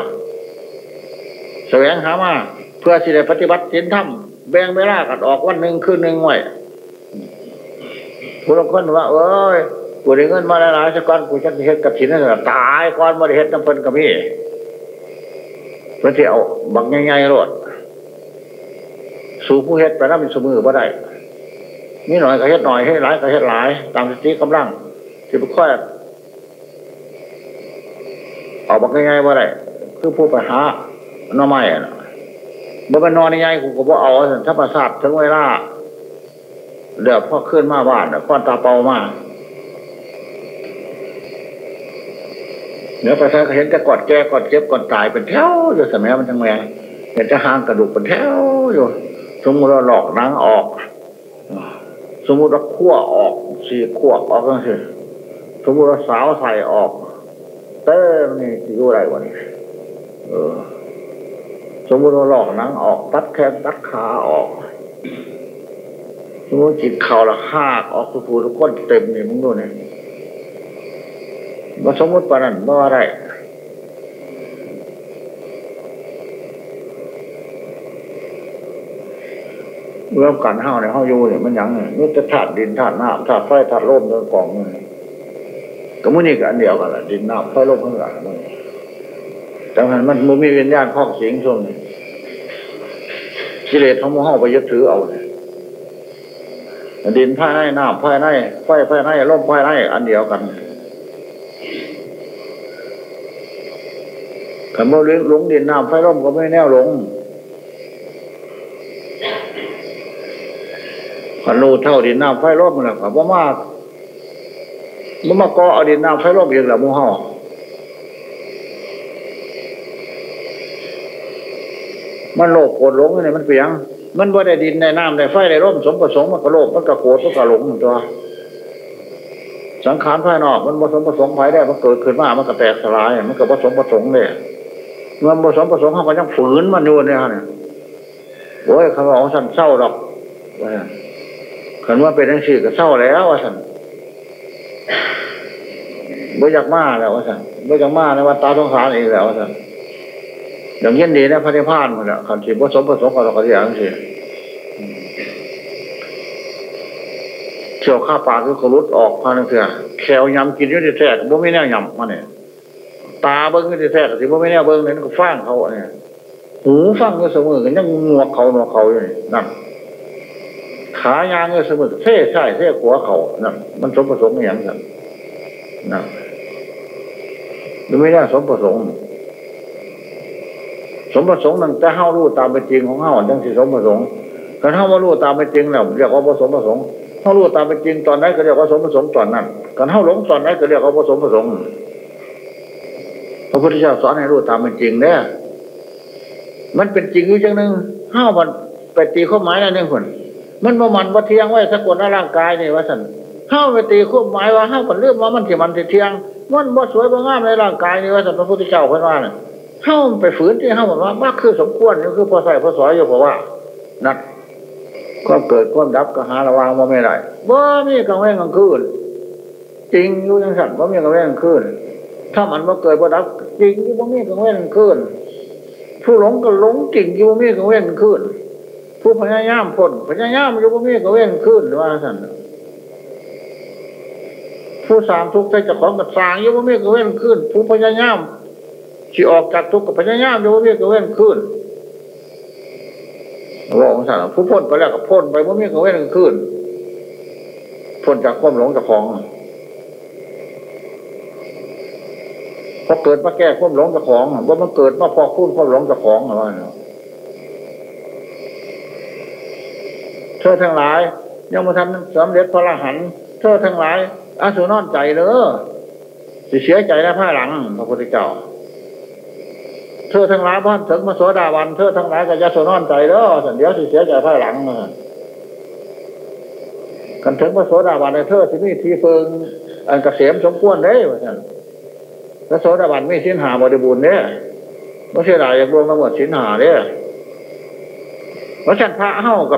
Speaker 1: แสวงหามาเพื่อที่ได้ปฏิบัติศีลธรรมแบ่งเวลากันออกวันหนึ่งคืนหนึ่งไว้ผู้ลงคนว่า เอ้ยกูได้เงินมาหลายๆสักก้อนกูจะเฮ็ดกับถินนั่นตายก้อนมาเฮ็ดน้ำเพิ่นกับพี่เพื่อที่เอาบังง่ายๆโรดสู่ผู้เฮ็ดไปนั่นเป็นสมือบ่ได้ มีหน่อยก็เฮ็ดหน่อยให้หลายก็เฮ็ดหลาย ตามสติกำลังที่ค่อยออกมาง่ายๆว่าไรคือผู้ไปหาหน้อไม้อะบ่เป็นนอนง่ายๆกูก็บ่เอาถ้าประสาทถึงเวลาเดี๋ยวพ่อขึ้นมาบ้านก้อนตาเปามาเดี๋ยวไปใช้เห็นจะกอดแก่กอดเจ็บกอดตายเป็นแถวอยู่สมัยมันทั้งแม่เห็นจะห่างกระดูกเป็นแถวอยู่สมมติเราหลอกนังออก สมมติว่าขั้วออกสี่ขั้วออกก็คือสมมติว่าสาวใส่ออก เต้มนี่อยู่อะไรวะนี่เออ สมมติว่าหลอกหนังออกตัดแขนตัดขาออกสมมติจิตเข่าละห้ากออกทุภูทุกคนเต็มนี่มึงดูเนี่ยมาสมมติปานนั้นว่าอะไร เริ่มกันห้าวในห้าวยูเนี่ยมันยังนี่จะถาดดินถาดน้ำถาดไฟถาดลมเดินกองมือก็มุนี่กันเดียวกันแหละดินน้ำไฟลมข้างหลังมือแต่มันมันมุมีวิญญาณข้องเสียงช่วงนี้กิเลสของมืห้าไปยึดถือเอาเลยดินภายในน้ำไฟยหนไฟไฟยหนลมไฟยหนอันเดียวกันคำว่าเลี้ยงหลงดินน้ำไฟลมก็ไม่แน่หลง ขันรู้เท่าดินน้ำไฟร่มนะขับว่ามากมันมาก่อเอาดินน้ำไฟร่มเองแหละมูห่อมันโลภโกรธหลงนี่มันเปียง มันว่าได้ดินได้น้ำได้ไฟได้ร่มสมประสงค์มันก็โลภมันก็โกรธมันก็หลงตัว สังขารภายนอก มันผสมผสมภายได้มันเกิดขึ้นมามันก็แตกสลาย มันก็ผสมผสมเลยมื่อผสมผสมเขาก็ยังฝืนมันอยู่เนี่ยเนี่ยโอ้ยเขาบอกสันเศร้าดอก ขันว่าเป็นทั้งสี่ก็เศร้าแล้วว่าสันบ่อยากมาแล้วว่าสันบ่อยากมาในวันตาสงสารอีกแล้วว่าสันอย่างเย็นดีนะพระนิพพานมันอะขันสี่ผสมผสมกับเราก็อย่างสี่เชี่ยวข้าปากคือกรุดออกพานึงเถื่อแขวยำกินอยุ่ที่แท้บ่ไม่แน่ยำมาเนี่ยตาเบิ้งยุ่ที่แท้สิบ่ไม่แน่เบิ้งเนี่ยก็ฟังเขาเนี่ยหูฟังก็เสมอกันยังงวกเขาหนวกเขาอยู่นี่นั่น ขายางก็เสมอเท่ใช่เท่ขวเขานั่นมันสมประสงค์อย่างนั้นนั่นหรือไม่ได้สมประสงค์ สมประสงค์นั่นแต่เฮารู้ตามเป็นจริงของเฮาจังสิสมประสงค์การเฮาว่ารู้ตามเป็นจริงแล้วเรียกว่าผสมประสงค์เฮารู้ตามเป็นจริงตอนนั้นก็เรียกว่าสมประสงค์ตอนนั้นการเฮาหลงตอนนั้นก็เรียกว่าผสมประสงค์พระพุทธเจ้าสอนให้รู้ตามเป็นจริงเนี่ยมันเป็นจริงอยู่จังหนึ่งเฮามันไปตีข้อหมายนั่นเองคน มันประมันว่าเที่ยงไว้สะกดในร่างกายนี่ว่าสันเฮาไปตีข้อหมายว่าเฮาคนเรื่องว่ามันที่มันที่เที่ยง มันบ่สวยบ่งามในร่างกายนี่ว่าสันพระพุทธเจ้าเพิ่นว่าเนี่ยเข้าไปฝืนที่เข้าบอกว่ามากคือสมควรนี่คือพอใส่พอสอยอยู่เพราะว่านักความเกิดความดับก็หาระวังว่าไม่ได้บ่มีกลางวันกลางคืนจริงอยู่ยังสั่นว่ามีกลางวันกลางคืนถ้ามันว่าเกิดว่าดับ จริงอยู่ว่ามีกลางวันกลางคืนผู้หลงก็หลงจริงอยู่ว่ามีกลางวันกลางคืน ผู้พยายามพ้นพยายามอยู่ว่ามีกลางวันกลางคืนว่าสั่นผู้สามทุกข์ใจจะของกับสางอยู่ว่ามีกลางวันกลางคืนผู้พยายามที่ออกจากทุกข์กับพยายามอยู่ว่ามีกลางวันกลางคืนบอกของสันผู้พ้นไปแล้วก็พ้นไปว่ามีกลางวันกลางคืนพ้นจากความหลงจากของพอเกิดมาแก้ความหลงจากของว่ามันเกิดมาพอคุ้นความหลงจากของอะไรเธอทั้งหลาย ยังมาทำสำเร็จพระรหันเธอทั้งหลายอาสุนอนใจเลยเสียใจในผ้าหลังพระพุทธเจ้าเธอทั้งหลายบ้านถึงมาโสดาวันเธอทั้งหลายก็จะสุนอนใจแล้วสันเดียวสิเสียใจผ้าหลังกันถึงมาโสดาวันเธอที่นี่ทีเฟิงอันกเกษมสมควรได้ว่าท่านพระโสดาบันไม่สิ้นหาบริบูรณ์เนี่ยไม่ใช่หลายอย่างรวมทั้งหมดสิ้นหาเนี่ยเพราะฉันพระเฮ้ากับ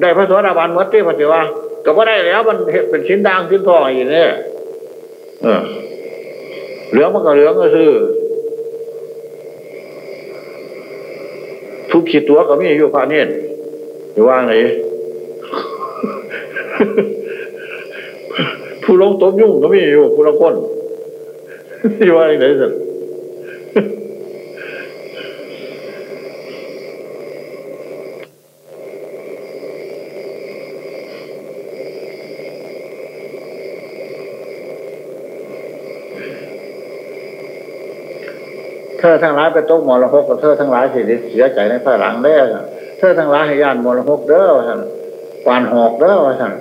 Speaker 1: ได้พระโสดาบันมื่อที่ปฏิว่าก็ว่าได้แล้วมันเป็นชิ้นด่างชิ้นทองอย่างนี้เออเหลืองมันก็เหลืองก็คือทุกขีดตัวก็มีอยู่พระเนี่ยหรือว่าไงผู้ลงต้มยุ่งก็มีอยู่ผู้ลงก้นที่ว่าอย่างไรสิ เธอทั้งหลายไปตกมรหกกับเธอทั้งหลายสิเสียใจในภายหลังเด้อเธอทั้งหลายให้ยานมรหกเด้อท่านปานหอกเด้อท่าน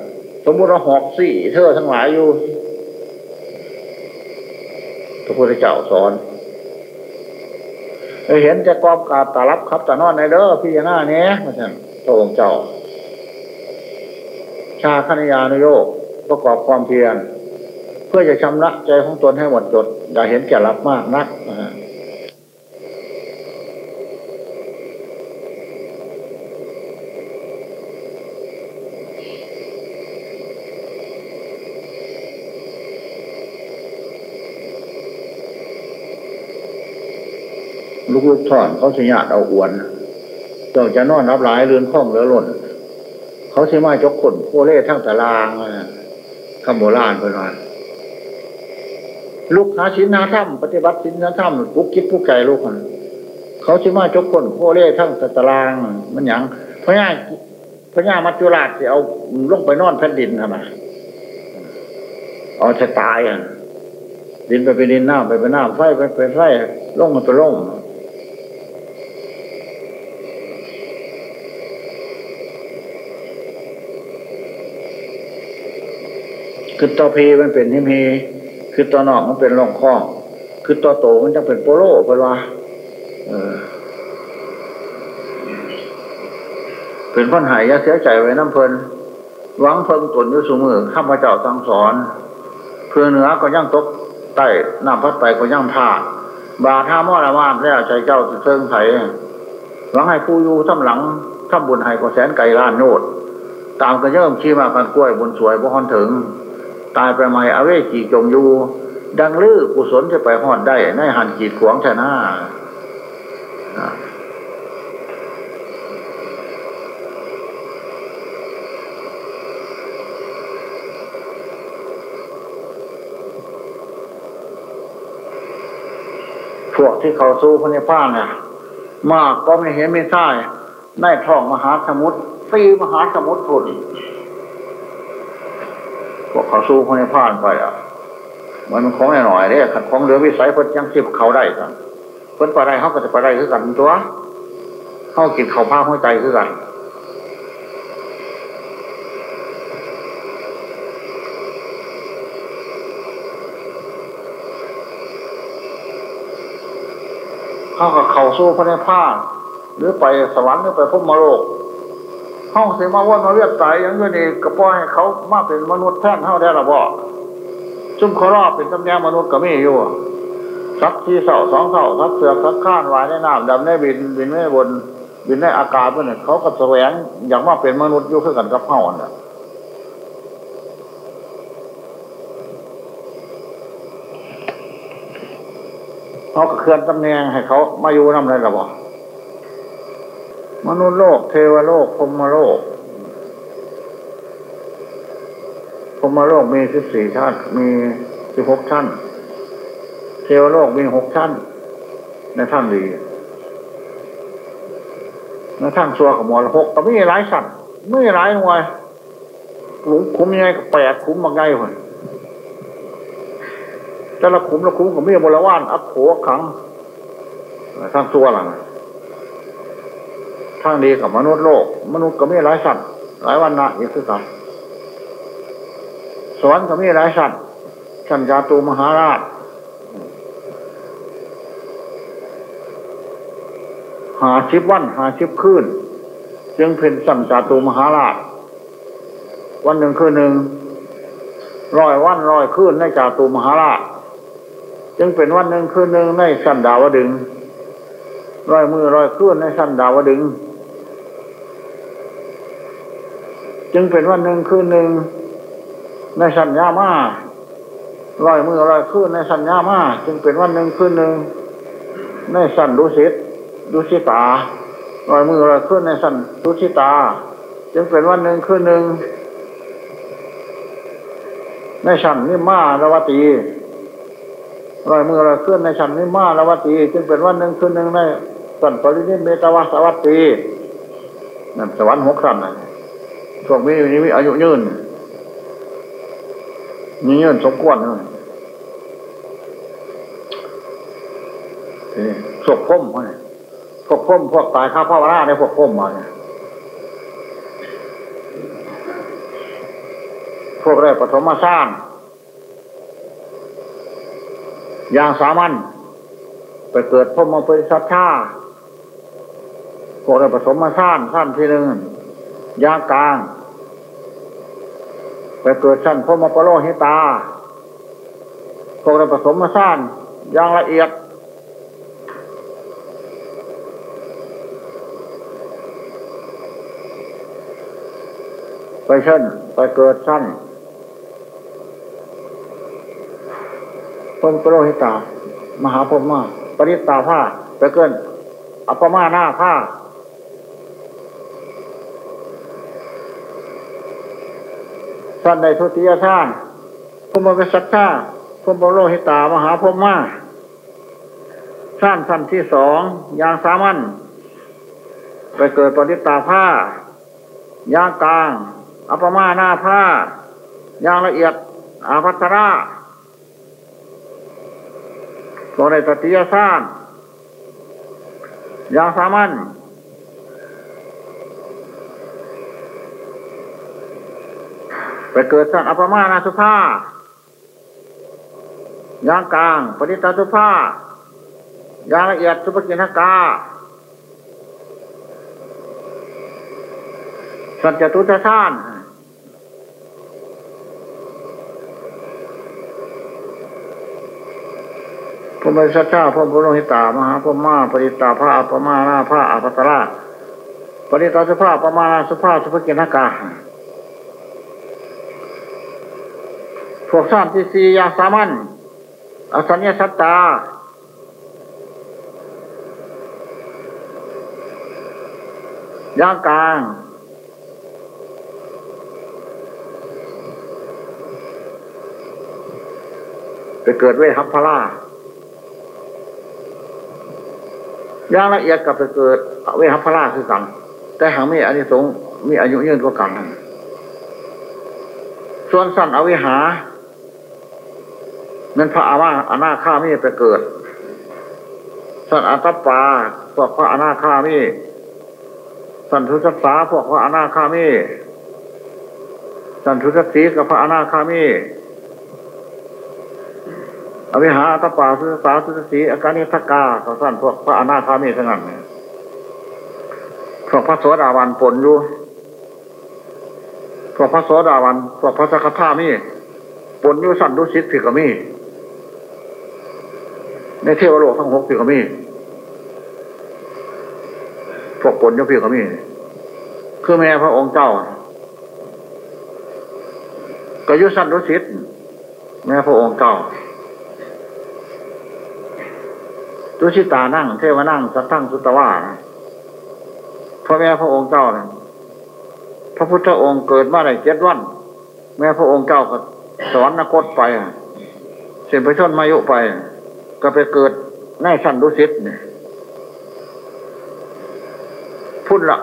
Speaker 1: สมมุติเราหอกสี่เธอทั้งหลายอยู่พระพุทธเจ้าสอนเห็นจะกอบกาตารับครับตานอนในเด้อพี่หน้าเนี้ยมาท่านพระองค์เจ้า ชาคณิยานโยกประกอบความเพียร เพื่อจะชำระใจของตนให้หมดจด อย่าเห็นแก่รับมากนัก ลูกถอนเขาสิญาติเอาอวนต้องจะนอนรับหลายเรือนข้องเหลือหล่น เขาสิมาจกขนโคเล่ทั้งตารางคำโบราณเพื่อนลูกหาชิ้นนาถ้ำปฏิบัติชิ้นนาถ้ำกุ๊กคิดผู้ไก่ลูกคนเขาสิมาจกขนโคเล่ทั้งตาราง มันหยังพระญาพระญามัจจุราชจะเอาลงไปนอนแผ่นดินทำไมเอาจะตายอะดินไปเป็นดินน้ำไปเป็นน้ำไฟไปเป็นไฟลงมันไปลง คือตัวพีมันเป็นหิมพีคือตัวนอกมันเป็นรองข้อคือตัวโตมันจะเป็นโปโลเป็นว่าเป็นพันหายยาเสียใจไว้น้ำเพลินหวังเพิ่งตนยุสมือข้าพเจ้าสั่งสอน เพื่อเหนือก็ย่างตกใต้น้ำพัดไปก็ย่างท่าบาท่ามอละมานแล้วใจเจ้าเชิงไถหวังให้ผู้อยู่ท่ำหลังท่ำบุญให้ก็แสนไกลล้านโนดตามกันเยิ่มชี้มากันกล้วยบนสวยบ่ฮอนถึง ตายไปใหม่อเวจีจมอยู่ ดังลือกุศลจะไปหอดได้ในหันจีดขวางแท่หน้าพวกที่เขาสู้พระนิพพานเนี่ยมากก็ไม่เห็นไม่ใช่ในท้องมหาสมุทรตีมหาสมุทรพุ่น พวกเขาสู้พระนิพพานไปอะมันของหน่อยเนี่ยขัดของเหลือวิสัยเพิ่นยังสิบเขาได้กันเพิ่นไปได้เขาก็จะไปได้คือกันตัวเขากินเขาผ้าหัวใจคือกันเขาก็เขาสู้พระนิพพานหรือไปสวรรค์หรือไปพุทธมโลก ห้องเสมาวนมาเรียกตายอย่างนี้ก็ปล่อยให้เขามาเป็นมนุษย์แท่นเท่าได้หรอบ่ซุ่มขรอบเป็นตำแหน่งมนุษย์ก็ไม่อยู่สักที่เสาสองเสาสักเสือกสักข้านวายในน้ำดำในบินบินในบนบินในอากาศเพื่อเขาก็แสวงอย่างว่าเป็นมนุษย์อยู่ขึ้นกันกับเฮาเนี่ยเขาก็เคลื่อนตำแหน่งให้เขามาอยู่น้ำเลยหรอบ่ มนุษย์โลก เทวโลกพรมโลกพรมโลกมีสิบสี่ชั้น มีสิบหกชั้น เทวโลกมีหกชั้น ในท่านดี ในท่านซัวกับหมอละหกก็ไม่หลายสัตว์ไม่หลายหน่วยหลุมคุ้มยังไงแปดคุ้มมาไงคนแต่ละคุ้มละคุ้มกับมีบริวารอักโขขังท่านซัวหลังางดีกับมนุษย์โลก มนุษย์ก็มีหลายสัตว์หลายวันนะอย่างคือกันสวรรค์ก็มีหลายสัตว์สันจาตูมหาราชหาชิบวันหาชิบคืนจึงเป็นสันจาตูมหาราช วันหนึ่งคืนหนึ่งร้อยวันร้อยคืนในจาตูมหาราช จึงเป็นวันหนึ่งคืนหนึ่งในสันดาวดึงร้อยมือร้อยคืนในสันดาวดึง จึงเป็นวันหนึ่งคืนหนึ่งในสัญญามาร้อยมือร้อยคืนในสัญญามาจึงเป็นวันหนึ่งคืนหนึ่งในสันดุสิตดุสิตาร้อยมือร้อยคืนในสันดุสิตา จึงเป็นวันหนึ่งคืนหนึ่งในสันนิมาระวตีร้อยมือร้อยคืนในสันนิมาระวตี จึงเป็นวันหนึ่งคืนหนึ่งในสันปรินิเมตวาสวัตตีนั่นสวรรค์หกสันนะ ช่วงนี้มีอายุยืนมีเงินสมควรเลยศพพ่มพวกพ่มพวกตายข้าพ่อวราในพวกพ่มมาเนี่ยพวกแรกปฐมมาสร้างอย่างสามัญไปเกิดพ่มมาเป็นสัตชาพวกแรกปฐมมาสร้างสั้นที่หนึ่ง ยางกลาง ไปเกิดชั้นพมปโลหิตา พวกเราผสมมาสร้างอย่างละเอียด ไปเช่นไปเกิดชั้นพมปโลหิตา มหาพมมาปริตตาผ้าไปเกินอัปมาหน้าผ้า ท่านใดทุติยท่านพมเวสักข้าพมโลหิตามหาพมมาท่านท่านที่สองยางสามัญไปเกิดปฏิตาผ้ายางกลาง อัปมาหน้าผ้ายางละเอียด อาพัตระตัวในตติยท่านยางสามัญ ไปเกิดสัตว์อัปมานาสุภาย่างกลางปณิตาสุภาย่างละเอียดสุภกินกาสัจจตุตชานพระมสัจจาพระบุรุหิตามหาพระมาปริตาพระอัปมานาพระอัปตระปริตาสุภาปมานาสุภาสุภกินกา พวกสามที่สี่ยาสามัญอสัญญาสัตตาย่างกลางไปเกิดเวหัพพลาย่างละเอียดกับไปเกิดเวหัพพลาคือกันแต่หางมีอันนี้สงมีอายุยืนกว่ากันส่วนสั้นอวิหา เงินพระอามาอานาข้ามีไปเกิดสันอัตปาพวกพระอานาข้ามีสันทุสสาพวกพระอานาข้ามีสันทุสสีกับพระอานาข้ามีอวิหาอัตปาทุสสาทุสสีอาการนิทกาสั้นพวกพระอนาข้ามีทั้งนั้นพวกพระโสดาวันปนอยู่พวกพระโสดาวันพวกพระสกทามีปนอยู่สันดุสิตผิกมี ในเทวโลกทั้งหกพี่ก็มีพวกปนยกพี่ก็มีคือแม่พระองค์เจ้าก็ยุสันรุสิตแม่พระองค์เจ้าตุชิตานั่ง เทวนั่ง สัตทั้งสุตวาพ่อแม่พระองค์เจ้านะพระพุทธองค์เกิดมาในเจ็ดวัน แม่พระองค์เจ้าก็สอนนกตไปเสียนพระชนมายุไป ก็ไปเกิดในสันดุสิตเนี่ยพุ่นละ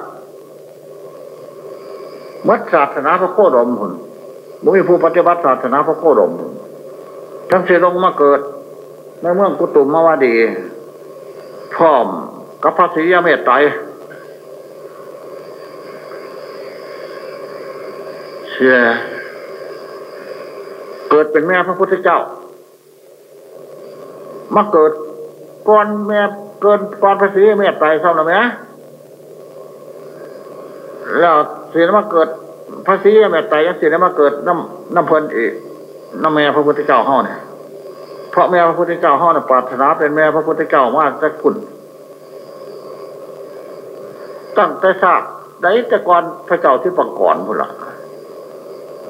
Speaker 1: มัดศาสนาพระโคดมหุ่นบุมีผู้ปฏิบัติศาสนาพระโคดมทั้งเสียลงมาเกิดในเมืองกุตุมมาวาดีพร้อมกับพระศรียเมตไตรเชื่อเกิดเป็นแม่พระพุทธเจ้า มาเกิดก่อนแม่เกินก่อนภาษีแม่ตายเท่านั้นไหมแล้วเสียมาเกิดภาษีแม่ตายยังเสียมาเกิดน้ำน้ำเพลินอีกน้ำแม่พระพุทธเจ้าห้อเนี่ยเพราะแม่พระพุทธเจ้าห้อเนี่ยปรารถนาเป็นแม่พระพุทธเจ้ามากจะคุณตั้งแต่ทราบได้แต่ก่อนพระเจ้าที่ปังก่อนพุ่นละ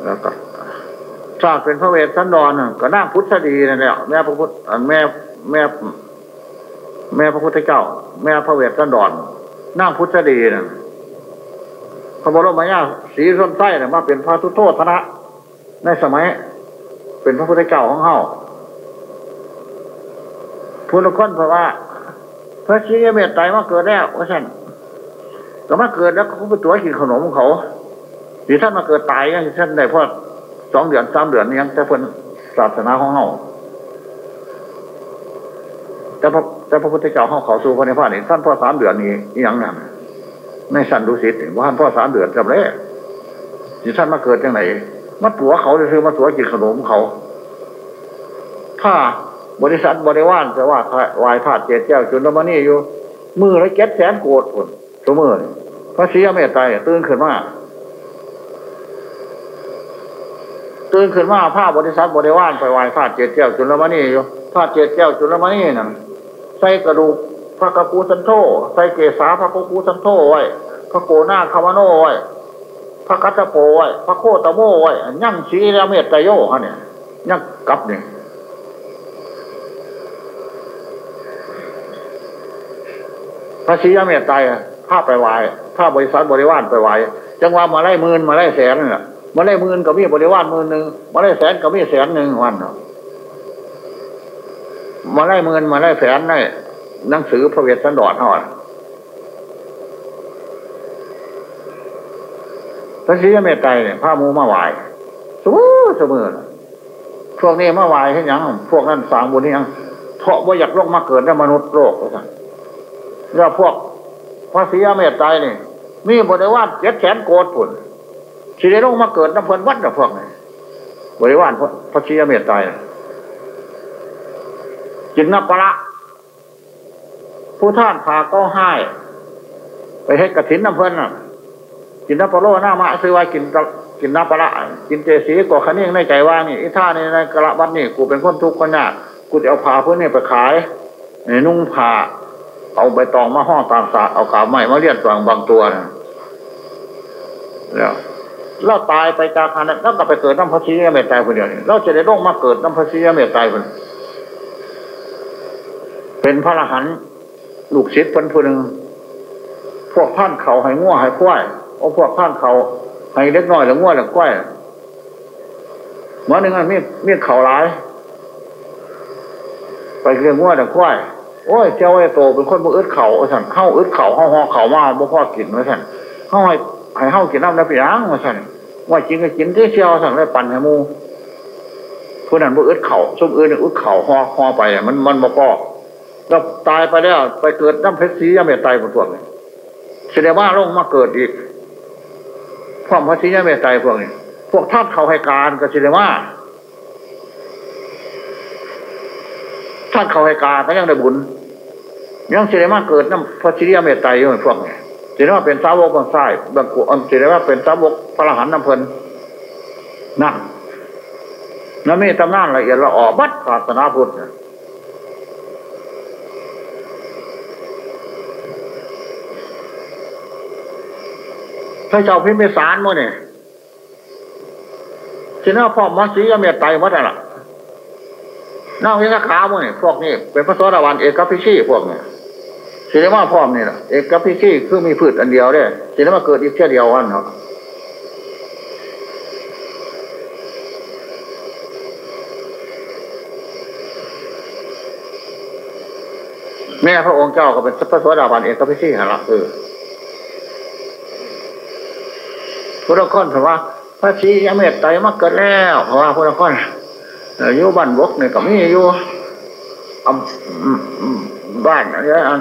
Speaker 1: แล้วก็ ทราบเป็นพระเวสสันดรก็นั่งพุทธดีนั่นแหละแม่พระพุทธแม่แม่ แม่พระพุทธเจ้า แม่พระเวสสันดรนั่งพุทธดีนะพระบรมญาสีส้นไส้เนี่ยมาเป็นพระทุโทธนะในสมัย เป็นพระพุทธเจ้าของเฮาพูนคนเพราะว่า พระชีเมตไตรมาเกิดแล้วว่าฉันก็มาเกิดแล้วเขาไปตัวกินขนมของเขาหรือท่านมาเกิดตายก็ท่านได้พอ สองเดือนสามเดือนนี่ยังแต่เพิ่นศาสนาของเฮาแต่พระแต่พระพุทธเจ้าเขาเขาสู่พระนิพพานนี่ท่านพ่อสามเดือนนี้ย่างนั้นในสันดุสิตว่าท่านพ่อสามเดือนจำเลยที่ท่านมาเกิดยังไงมาตัวเขาจะซื้อมาตัวกินขนมเขา ถ้าบริษัทบริวารจะว่าวายผาดเจ็ดเจ้าจุลมณีอยู่ มือละเจ็ดแสนโกดคนสมือพระศรีเมตไตรตื่นขึ้นมา ตื่นขึ้นมาผ้าบริษัทบริวารไปวายผาเจ็ดเจ้าจุลมณีอยู่ผาเจ็ดเจ้าจุลมณีนั่นใส่กระดูกพระกปูสันโธใส่เกศาพระกปูสันโธไว้พระโกนาคาวโนไว้พระกัตโปไว้พระโคตโมไว้ยั่งชีแล้วเมตตโยฮะเนี่ยยั่งกับเนี่ยพระศรียเมตไตรผ้าไปไหวผ้าบริษัทบริวารไปไหวจังหวะมาไล่มื่นมาไล่แสนน่ะ มาไล่หมื่นก็มีบริวารหมื่นหนึ่งมาไล่แสนก็มีแสนหนึ่งวันมาไล่หมื่นมาไล่แสนได้หนังสือพระเวสสันดรหอดพระศรีเมตไตรเนี่ยผ้ามูมาไหวสมอเสมอพวกนี้มาไหวให้ยัง พวกนั้นสางบุญนี่ยังเพราะว่าอยากโลงมาเกิดในมนุษย์โลกแล้วพวกพระศรีเมตไตรนี่มีบริวารเจ็ดแสนโกดผุน สิได้ลงมาเกิดน้ำเพลินวัดกับพวกนี้บริวารพระชีเมตตายกินนปละผู้ท่านพาก็ให้ไปให้กระถินน้ำเพิ่นน่ะกินน้ำปลาโลหน้ามาซื้อไว้กินกินน้ำปลากินเจสีก่อขันนิ่งในใจว่านี่อีท่านี่ในกระบัดนี่กูเป็นคนทุกข์คนยากกูจะเอาผ้าพื่อนนี่ไปขายในนุ่งผ้าเอาใบตองมาห้องตามสาเอากาไม้มาเลี้ยนตัวบางตัวนะแล้ว เราตายไปจากคันนั้นแล้วก็ไปเกิดน้ำพระชีเมตตายคนเดียวเราจะได้ลงมาเกิดน้ำพระชีเมตตายคนเป็นพระอรหันต์ลูกศิษย์คนผู้หนึ่งพวกท่านเขาให้ง่วให้ควยโอ้พวกท่านเขาให้เล็กน้อยหรือง่วหรือควายเมื่อหนึ่งมีมีเขาร้าย ไปเรียงง่วหรือควยโอ้ยเจ้าไอ้โตเป็นคนบ่อึดเข่าสั่นเข้าอึดเข่าห้องห้องเข่ามาบ่พอกินมาสั่นเข้าให้ ให้เข้ากินน้ำน้ำปีนังมาสั่นว่ากินก็กินที่เชียวสั่นได้ปั่นให้มูผู้นั้นบ่อึดเข่าส้มอื่นอึดเข่าห่อห่อไปมันมันบ่ก็เราตายไปแล้วไปเกิดน้ำเพชรสียาเมตไตพวกนี้แสดงว่าลงมาเกิดอีกพร้อมพระสียาเมตไตพวกนี้พวกท่านเขาให้การก็แสดงว่าท่านเขาให้การก็ยังได้บุญยังแสดงว่าเกิดน้ำพระสียาเมตไตอยู่พวกนี้ สดงว่าเป็นสาวกบางสายบางกุอันแสดงว่าเป็นสาวกพระรหันต์น้ำเพลินนั่นนั่นมีตำนานละเอียดละออบัดศาสนาพุทธพระเจ้าพิมพิสารมั่เนี่ยทีน่าพ่อมัสีก็เมียไตมัดอะไรน่าวิสาขามั่เนี่ยพวกนี้เป็นพระสวัสดิวันเอกพิชีพวกเนี่ย ทีนี้ว่าพ่อมนี่แหละเอกพิชีคือมีพืชอันเดียวได้ทีนี้มาเกิดอีกแค่เดียววันเนาะแม่พระองค์เจ้าก็เป็นพระสวัสดิวันเอกพิชีหละเออพุทธคนเพราะว่าพระชียเมตไตรมาเกิดแล้วเพราะว่าพุทธคนอยู่บ้านบกเนี่ยก็มีอยู่บ้านอะไรอัน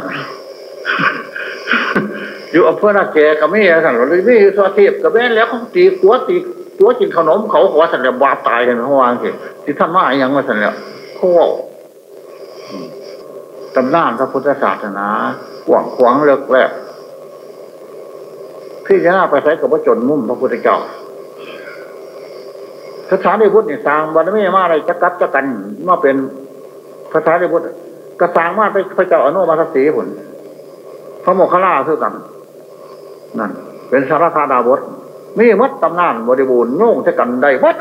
Speaker 1: อยู่อำเภอนาแกก็มีอะไรสั่งเลยมีสวัสดิ์กับแม่แล้วเขาตีตัวตีตัวกินขนมเขาขอสั่งแบบบาตายเลยเขาวางสิที่ท่านมาอย่างมาสั่งเนี่ยเขาตำนานพระพุทธศาสนากว้างขวางเลิกแรกพี่จะน่าไปใช้กับพระจนมุ่มพระพุทธเจ้าพระสานในพุทธนี่สร้างวันไม่มาอะไรจะกัดจะกันมาเป็นพระสานในพุทธกระสางมาไปพระเจ้าอนุมาทศีผล พระโมคคัลลาคือกันนั่นเป็นสารธาดาบทมีมัดตำนานบริบูรณ์โง่งจะกันได้วัด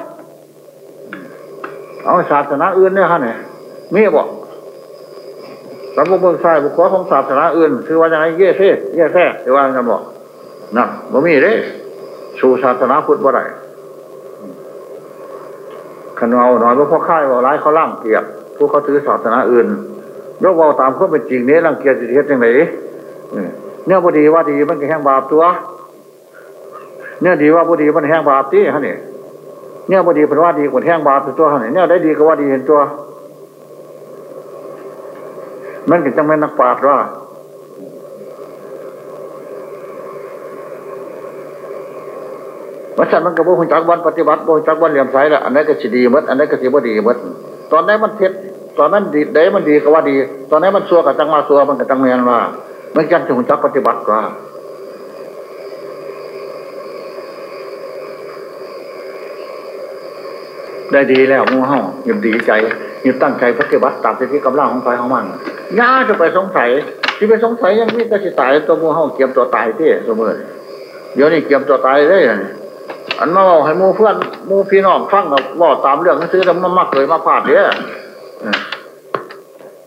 Speaker 1: เอาศาสนาอื่นเนี่ยฮะเนี่ยมีบอกสำหรับเมืองชายบุคคลของศาสนาอื่นคือว่าจะให้เย่เท่เย่แท้หรือว่าจะบอกนั่นบ่มีเด้สู่ศาสนาพุทธว่าไรขันเอาหน่อยว่าพ่อค่ายว่าร้ายเขาล่างเกียรผู้เขาถือศาสนาอื่นยกว่าตามข้อเป็นจริงนี้รังเกียจจิเทศยังไง เนี่ยพอดีว่าดีมันก็แห้งบาปตัว เนี่ยดีว่าพอดีมันแห้งบาปที่ฮะนี่เนี่ยพอดีเป็นว่าดีกว่าแห้งบาปตัวฮะนี่เนี่ยได้ดีก็ว่าดีเห็นตัว มันก็จังไม่นักปราชญ์ว่าวัชมันก็บ่หุ่นจักวันปฏิบัติบ่หุ่นจักวันเหลี่ยมใสละอันนั้นก็สิดีมัดอันนั้นก็สิบ่ดีมัดตอนนั้นมันเท็จตอนนั้นดีได้มันดีก็ว่าดี ตอนนั้นมันซัวกับจังมาซัวมันก็จังเมียนว่า มันจังหุ่นจักปฏิบัติว่าได้ดีแล้วมูเฮาย่าดีใจย่าตั้งใจปฏิบัติตามที่กำลังของไฟของมันย่าจะไปสงสัย ที่ไปสงสัยยังมีแต่สิตายตัวมูเฮาเกี่ยมตัวตายที่เสมอเดี๋ยวนี้เกี่ยมตัวตายเลยอันมาบอกให้มูเพื่อนมูพี่น้องฟังกับว่าตามเรื่องซื้อแล้วมันมาเคยมาพลาดเนี่ย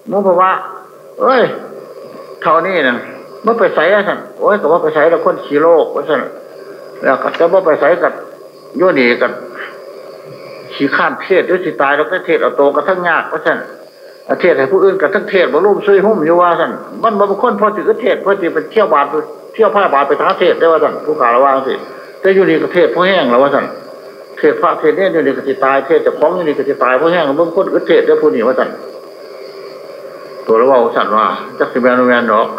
Speaker 1: มูบอกว่าเอ้ย เท่านี้นะเมื่อไปใส่สันโอ้ยแต่ว่าไปใส่แล้วคนขี้โลกว่าสันแล้วก็จะว่าไปใส่กับโยนีกับขี้ข้ามเทศด้วยสิตายแล้วก็เทศเอาโตกระทั่งยากว่าสันเทศให้ผู้อื่นกับทั้งเทศบรรลุซุยหุ่มอยู่ว่าสันมันบางคนพอถือเทศพอถือเป็นเที่ยวบาทเที่ยวผ้าบาทไปทั้งเทศได้ว่าสันผู้กล่าวว่าสิแต่อยู่นี่ก็เทศเพราะแห้งแล้วว่าสั่นเทศพระเทศเนี่ยอยู่นี่ก็จะตายเทศจะพ้องอยู่นี่ก็จะตายเพราะแห้งบางคนก็เทศแล้วพูดนี่ว่าสั่น ตัวเราว่าสั่นว่าจักสิแมนแมนดอก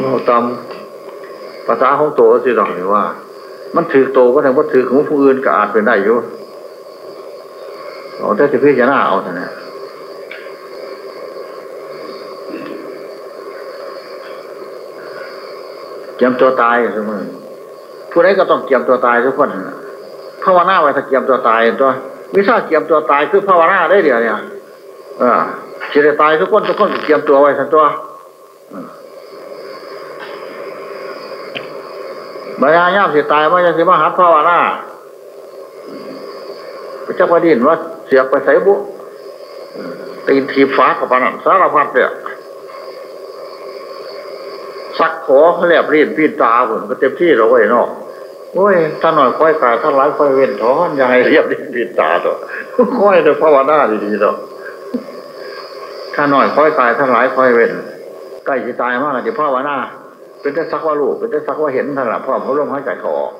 Speaker 1: เราตามภาษาของตัวสิดอกนี่ว่า มันถือโตก็ถึงว่าถือของผู้อื่นก็อาจเป็นได้อยู่เอาแต่ที่พี่จะน่าเอาเท่านั้นเกียมตัวตายเสมอผู้ใดก็ต้องเกียมตัวตายทุกคนน่ะภาวนาไว้ถ้าเกียมตัวตายตัว วิชาเกียมตัวตายคือภาวนาได้เดียวเนี่ยเออสิได้ตายทุกคนทุกคนก็เกียมตัวไว้ทั้งตัวบรรยายามสิตายว่าจะสิมาหัดภาวนาพระเจ้าพระดินว่าเสียไปใส่บุตีนทีฟ้ากับปานันสารพัดเนี่ยสักขอเขาแลบรีดพีดตาผมก็เต็มที่เราไว้นาะ โอ้ยถ้าหน่อยค่อยกายถ้าร้ายค่อยเว้นถอนยังไงเรียบดีดพีดตาตัวค่อยเดี๋ยวภาวนาดีดีตัวถ้าหน่อยค่อยกายถ้าร้ายค่อยเว้นใกล้จะตายมากเลยเดี๋ยวภาวนาเป็นแต่สักว่าลูกเป็นแต่สักว่าเห็นท่านละพ่อพระร่มหายใจเขาออก